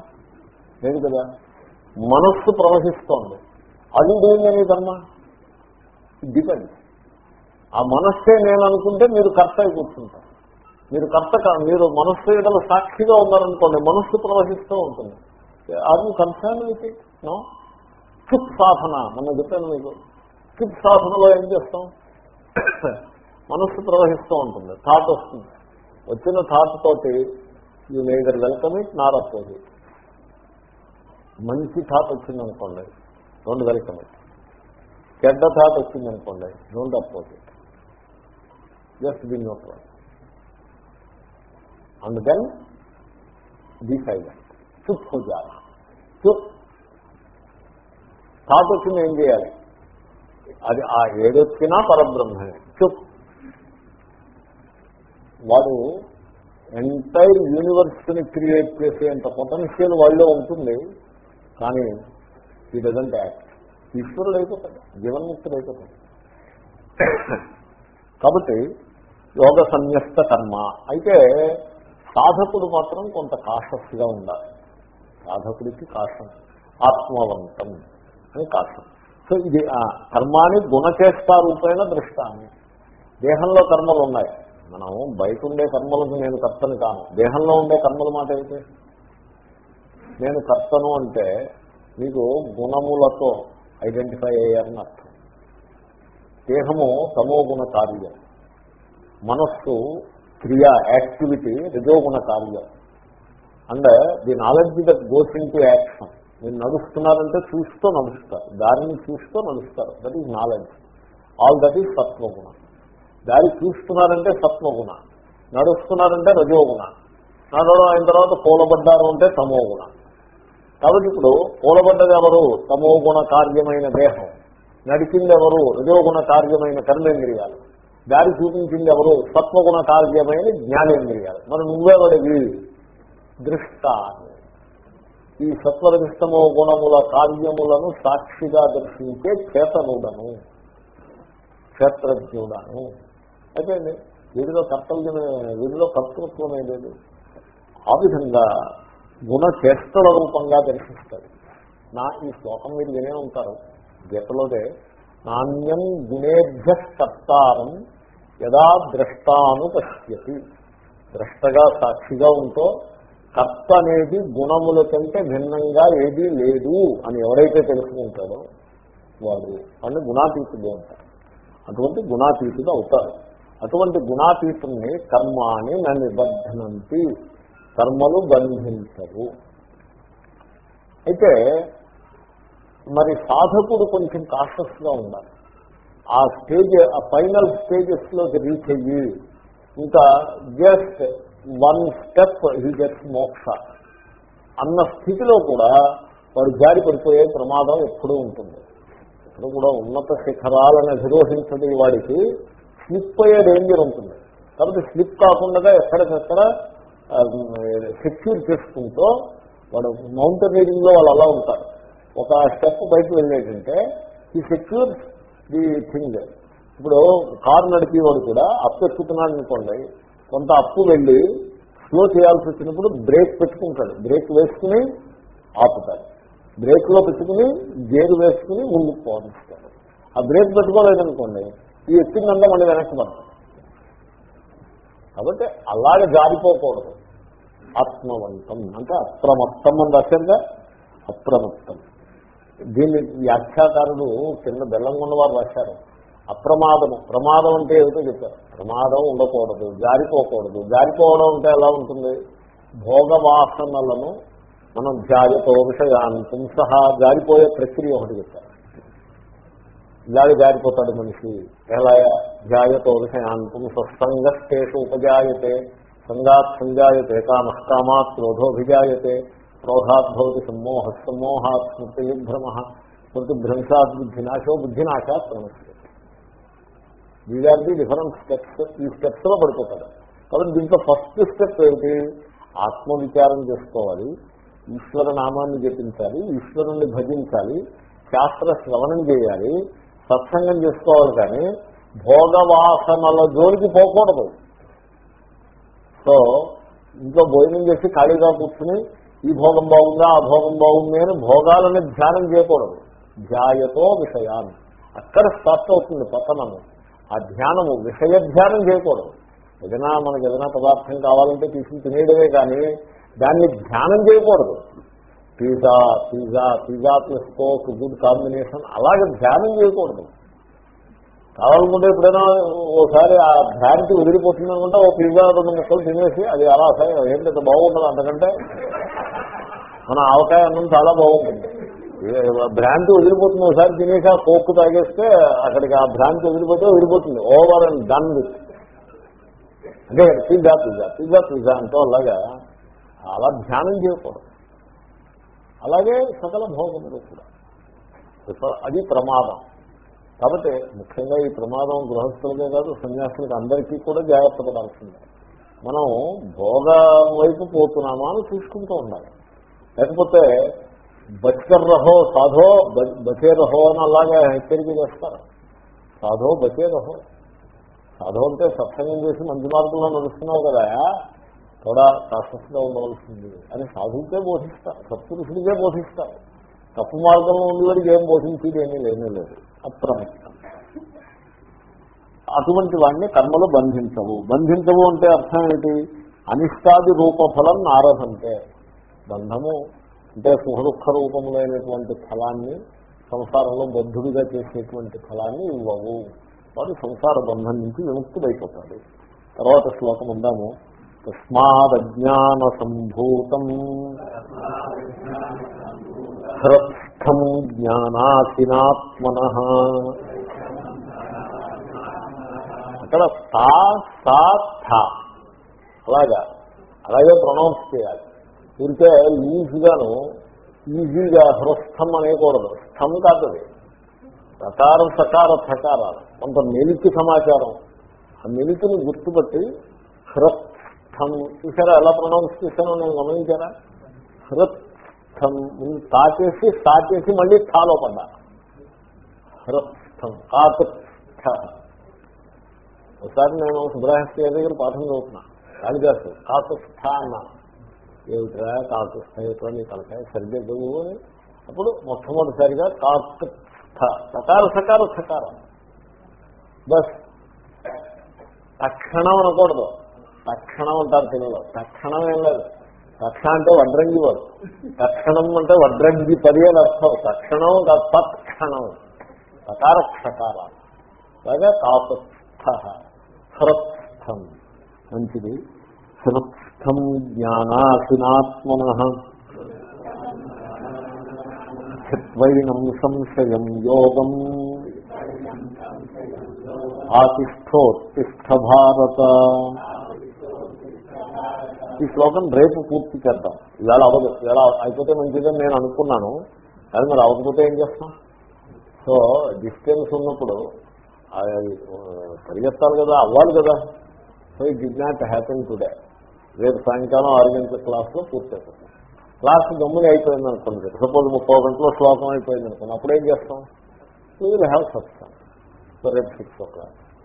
A: లేదు కదా మనస్సు ప్రవహిస్తోంది అది ఇదేందని కర్మ డిపెండ్ ఆ మనస్సే నేను అనుకుంటే మీరు కర్త అయి కూర్చుంటారు మీరు కర్త మీరు మనస్సు ఇతర సాక్షిగా ఉన్నారనుకోండి మనస్సు ప్రవహిస్తూ ఉంటుంది అది కన్సర్న్ విత్ కిప్ సాధన మనం చెప్పాను మీకు కిప్ సాధనలో ఏం చేస్తాం మనస్సు ప్రవహిస్తూ ఉంటుంది థాట్ వస్తుంది వచ్చిన థాట్ తోటి you neither welcome it nor oppose మంచి థాట్ వచ్చిందనుకోండి రెండు వెల్కమ్ ఇట్ చెడ్డ థాట్ వచ్చిందనుకోండి అనుకోండి oppose it just be note one and then be చుప్ హో చుప్ థాట్ వచ్చింది ఏం చేయాలి అది ఆ ఏడొచ్చినా పరబ్రహ్మే చుప్ వాడు ఎంటైర్ యూనివర్స్ని క్రియేట్ చేసేంత పొటెన్షియల్ వాళ్ళు ఉంటుంది కానీ ఈ డజంట్ యాక్ట్ ఈశ్వరుడు అయిపోతాడు జీవన్ముక్తుడు అయిపోతాడు కాబట్టి యోగ సన్యస్త కర్మ అయితే సాధకుడు మాత్రం కొంత కాషస్గా ఉండాలి సాధకుడికి కాషం ఆత్మవంతం అని కాషం సో ఇది కర్మాని గుణచేష్ట రూపేణ దృష్టాన్ని దేహంలో కర్మలు ఉన్నాయి మనం బయట ఉండే కర్మలకు నేను కర్తను కాను దేహంలో ఉండే కర్మలు మాట అయితే నేను కర్తను అంటే మీకు గుణములతో ఐడెంటిఫై అయ్యారని అర్థం దేహము తమోగుణ కార్యం మనస్సు క్రియా యాక్టివిటీ రజోగుణ కార్యం and the knowledge that goes in to action మీరు నడుస్తున్నారంటే చూస్తూ నడుస్తారు దారిని చూస్తూ నడుస్తారు that is knowledge all that is సత్వగుణ దారి చూస్తున్నారంటే సత్వగుణ నడుస్తున్నారంటే రజోగుణ నడవడం అయిన తర్వాత పూలబడ్డారు అంటే తమోగుణ కాబట్టి ఇప్పుడు ఎవరు తమో గుణ కార్యమైన దేహం నడిచిందెవరు రజోగుణ కార్యమైన కర్మేంద్రియాలు దారి ఎవరు సత్వగుణ కార్యమైన జ్ఞానేంద్రియాలు మరి నువ్వెవడివి దృష్ట ఈ సత్వరదిష్టమో గుణముల కార్యములను సాక్షిగా దర్శించే చేతనుడను క్షేత్రజ్ఞుడను అయితే వీరిలో కర్తవ్యమే వీరిలో కర్తృత్వమే లేదు ఆ విధంగా గుణ చేష్టల రూపంగా దర్శిస్తాడు నా ఈ శ్లోకం మీరు వినే ఉంటారు గతలోదే నాణ్యం గుణేభ్య కర్తారం యదా ద్రష్టాను పశ్యతి ద్రష్టగా సాక్షిగా ఉంటో కర్త అనేది గుణముల కంటే భిన్నంగా ఏదీ లేదు అని ఎవరైతే తెలుసుకుంటారో వాడు అని గుణాతీతుడు అంటారు అటువంటి గుణాతీతుడు అవుతారు అటువంటి గుణాతీతుడిని కర్మాని నన్ను నిబంధనంతి కర్మలు బంధించవు అయితే మరి సాధకుడు కొంచెం కాషస్గా ఉండాలి ఆ స్టేజ్ ఆ ఫైనల్ స్టేజెస్లోకి రీచ్ అయ్యి ఇంకా just one step he gets మోక్ష అన్న స్థితిలో కూడా వాడు జారి పడిపోయే ప్రమాదం ఎప్పుడూ ఉంటుంది ఇప్పుడు కూడా ఉన్నత శిఖరాలను అధిరోహించడం వాడికి స్లిప్ అయ్యే డేంజర్ ఉంటుంది కాబట్టి స్లిప్ కాకుండా ఎక్కడికక్కడ సెక్యూర్ చేసుకుంటూ వాడు మౌంటైనీరింగ్ లో వాళ్ళు అలా ఉంటారు ఒక స్టెప్ బయటకు వెళ్ళేటంటే ఈ సెక్యూర్ ది థింగ్ ఇప్పుడు కారు నడిపేవాడు కూడా అప్పు ఎక్కుతున్నాడు అనుకోండి కొంత అప్పు వెళ్ళి స్లో చేయాల్సి వచ్చినప్పుడు బ్రేక్ పెట్టుకుంటాడు బ్రేక్ వేసుకుని ఆపుతాడు బ్రేక్ లో పెట్టుకుని గేరు వేసుకుని ముందుకు పోవాల్సిస్తాడు ఆ బ్రేక్ పెట్టుకోలేదనుకోండి ఈ ఎక్కిందంతా మళ్ళీ వెనక్కి పడతాం కాబట్టి అలాగే జారిపోకూడదు ఆత్మవంతం అంటే అప్రమత్తం అని రాశారుగా అప్రమత్తం దీన్ని వ్యాఖ్యాకారుడు కింద బెల్లంగున్న వారు రాశారు అప్రమాదము ప్రమాదం అంటే ఏమిటో చెప్పారు ప్రమాదం ఉండకూడదు జారిపోకూడదు జారిపోవడం అంటే ఎలా ఉంటుంది భోగవాసనలను మనం జారిపో విషయాన్ని సహా జారిపోయే ప్రక్రియ ఒకటి చెప్పారు ఇలాగ జారిపోతాడు మనిషి ఎలా జాయతో విషయాంతం సత్సంగేషు ఉపజాయతే సంగాత్ సంజాయతే కామకామాత్ క్రోధోభిజాయతే క్రోధాద్భవతి సమ్మోహ సమ్మోహాత్ స్మృతిభ్రమ స్మృతిభ్రంశాద్ బుద్ధినాశో బుద్ధినాశాత్ ప్రమస్య దీస్ ది డిఫరెంట్ స్టెప్స్ ఈ స్టెప్స్ లో పడిపోతాడు కాబట్టి దీంట్లో ఫస్ట్ స్టెప్ ఏంటి ఆత్మవిచారం చేసుకోవాలి ఈశ్వర నామాన్ని జపించాలి ఈశ్వరుణ్ణి భజించాలి శాస్త్ర శ్రవణం చేయాలి సత్సంగం చేసుకోవాలి కానీ భోగవాసనల జోలికి పోకూడదు సో ఇంట్లో భోజనం చేసి ఖాళీగా కూర్చుని ఈ భోగం బాగుందా ఆ భోగం బాగుంది అని భోగాలని ధ్యానం చేయకూడదు ధ్యాయతో విషయాన్ని అక్కడ స్పష్టం అవుతుంది పతనము ఆ ధ్యానము విషయ ధ్యానం చేయకూడదు ఏదైనా మనకి ఏదైనా పదార్థం కావాలంటే తీసుకుని తినేయడమే కానీ దాన్ని ధ్యానం చేయకూడదు pizza pizza pizza plus coke good combination అలాగే ధ్యానం చేయకూడదు కావాలనుకుంటే ఎప్పుడైనా ఓసారి ఆ భ్రాంతి వదిలిపోతుంది అనుకుంటే ఓ పిజ్జా రెండు ముక్కలు తినేసి అది అలా ఏంటంటే బాగుంటుంది అంతకంటే మన ఆవకాయ అన్నం చాలా బాగుంటుంది భ్రాంతి వదిలిపోతుంది ఒకసారి తినేసి ఆ కోక్కు తాగేస్తే అక్కడికి ఆ భ్రాంతి వదిలిపోతే వదిలిపోతుంది ఓవర్ అండ్ డన్ విత్ అంటే పిజ్జా పిజ్జా పిజ్జా పిజ్జా అంటూ అలాగా అలా ధ్యానం చేయకూడదు అలాగే సకల భోగములు కూడా అది ప్రమాదం కాబట్టి ముఖ్యంగా ఈ ప్రమాదం గృహస్థులకే కాదు సన్యాసులకు అందరికీ కూడా జాగ్రత్త పడాల్సిందే మనం భోగ వైపు పోతున్నామా అని చూసుకుంటూ ఉండాలి లేకపోతే బచ్చర్ రహో సాధో బచే రహో అని అలాగే హెచ్చరిక చేస్తారు సాధో బచే రహో సాధో అంటే సత్సంగం చేసి మంచి మార్గంలో నడుస్తున్నావు కదా కూడా కాస్తగా ఉండవలసింది అని సాధువుకే బోధిస్తా సత్పురుషుడికే బోధిస్తా తప్పు మార్గంలో ఉండేవాడికి ఏం బోధించేది ఏమీ లేనే లేదు అటువంటి వాడిని కర్మలు బంధించవు బంధించవు అంటే అర్థం ఏంటి అనిష్టాది ఫలం నారదంతే బంధము అంటే సుహదుఖ రూపములైనటువంటి ఫలాన్ని సంసారంలో బద్ధుడిగా చేసేటువంటి ఫలాన్ని ఇవ్వవు వాడు సంసార బంధం నుంచి విముక్తుడైపోతాడు తర్వాత శ్లోకం ఉందాము తస్మాదజ్ఞానసంభూతం హృత్స్థం జ్ఞానాశినాత్మన అక్కడ తా సా థా అలాగా అలాగే ప్రొనౌన్స్ చేయాలి ఇంకే ఈజీగాను ఈజీగా హృస్థం అనేకూడదు స్థం కాదు సకార సకార సకారాలు కొంత మెలికి సమాచారం ఆ మెలికిని గుర్తుపట్టి హృత్ స్థం చూసారా ఎలా ప్రొనౌన్స్ చేశానో నేను గమనించారా హ్రత్స్థం తాచేసి తాచేసి మళ్ళీ థాలో పడ్డా హృత్థం కాకత్స్థ ఒకసారి నేను సుబ్రహస్తి గారి దగ్గర పాఠం చదువుతున్నా కాళిదాసు కాకస్థ అన్నా ఏమిట్రా కాకస్థ ఏమిట్రా నీ తలకాయ సరిగ్గా చదువు అని అప్పుడు మొట్టమొదటిసారిగా కాకస్థ సకార సకార సకారం బస్ తక్షణం అనకూడదు తక్షణం అంటారు తెలుగులో తక్షణం ఏం లేదు తక్షణం అంటే వడ్రంగి వాడు తక్షణం అంటే వడ్రంగి పది అని అర్థం తక్షణం తత్క్షణం తకార క్షకార అలాగే కాపస్థ మంచిది సృత్స్థం జ్ఞానాశినాత్మన చిత్వైనం సంశయం యోగం
B: ఆతిష్టోత్తిష్ట భారత ఈ శ్లోకం
A: రేపు పూర్తి చేద్దాం ఇవాళ అవ్వదు ఇవాళ అయిపోతే మంచిదని నేను అనుకున్నాను కానీ మరి అవ్వకపోతే ఏం చేస్తాం సో డిస్టెన్స్ ఉన్నప్పుడు పరిగెత్తాలి కదా అవ్వాలి కదా so it did not happen today రేపు సాయంకాలం ఆరు గంటల క్లాస్లో పూర్తి అవుతుంది క్లాస్ గమ్ముగా అయిపోయింది అనుకోండి సపోజ్ ముప్పై గంటలో శ్లోకం అయిపోయింది అనుకోండి అప్పుడు ఏం చేస్తాం యూ హ్యావ్ సబ్స్టాన్ సో రేపు సిక్స్ ఓ క్లాస్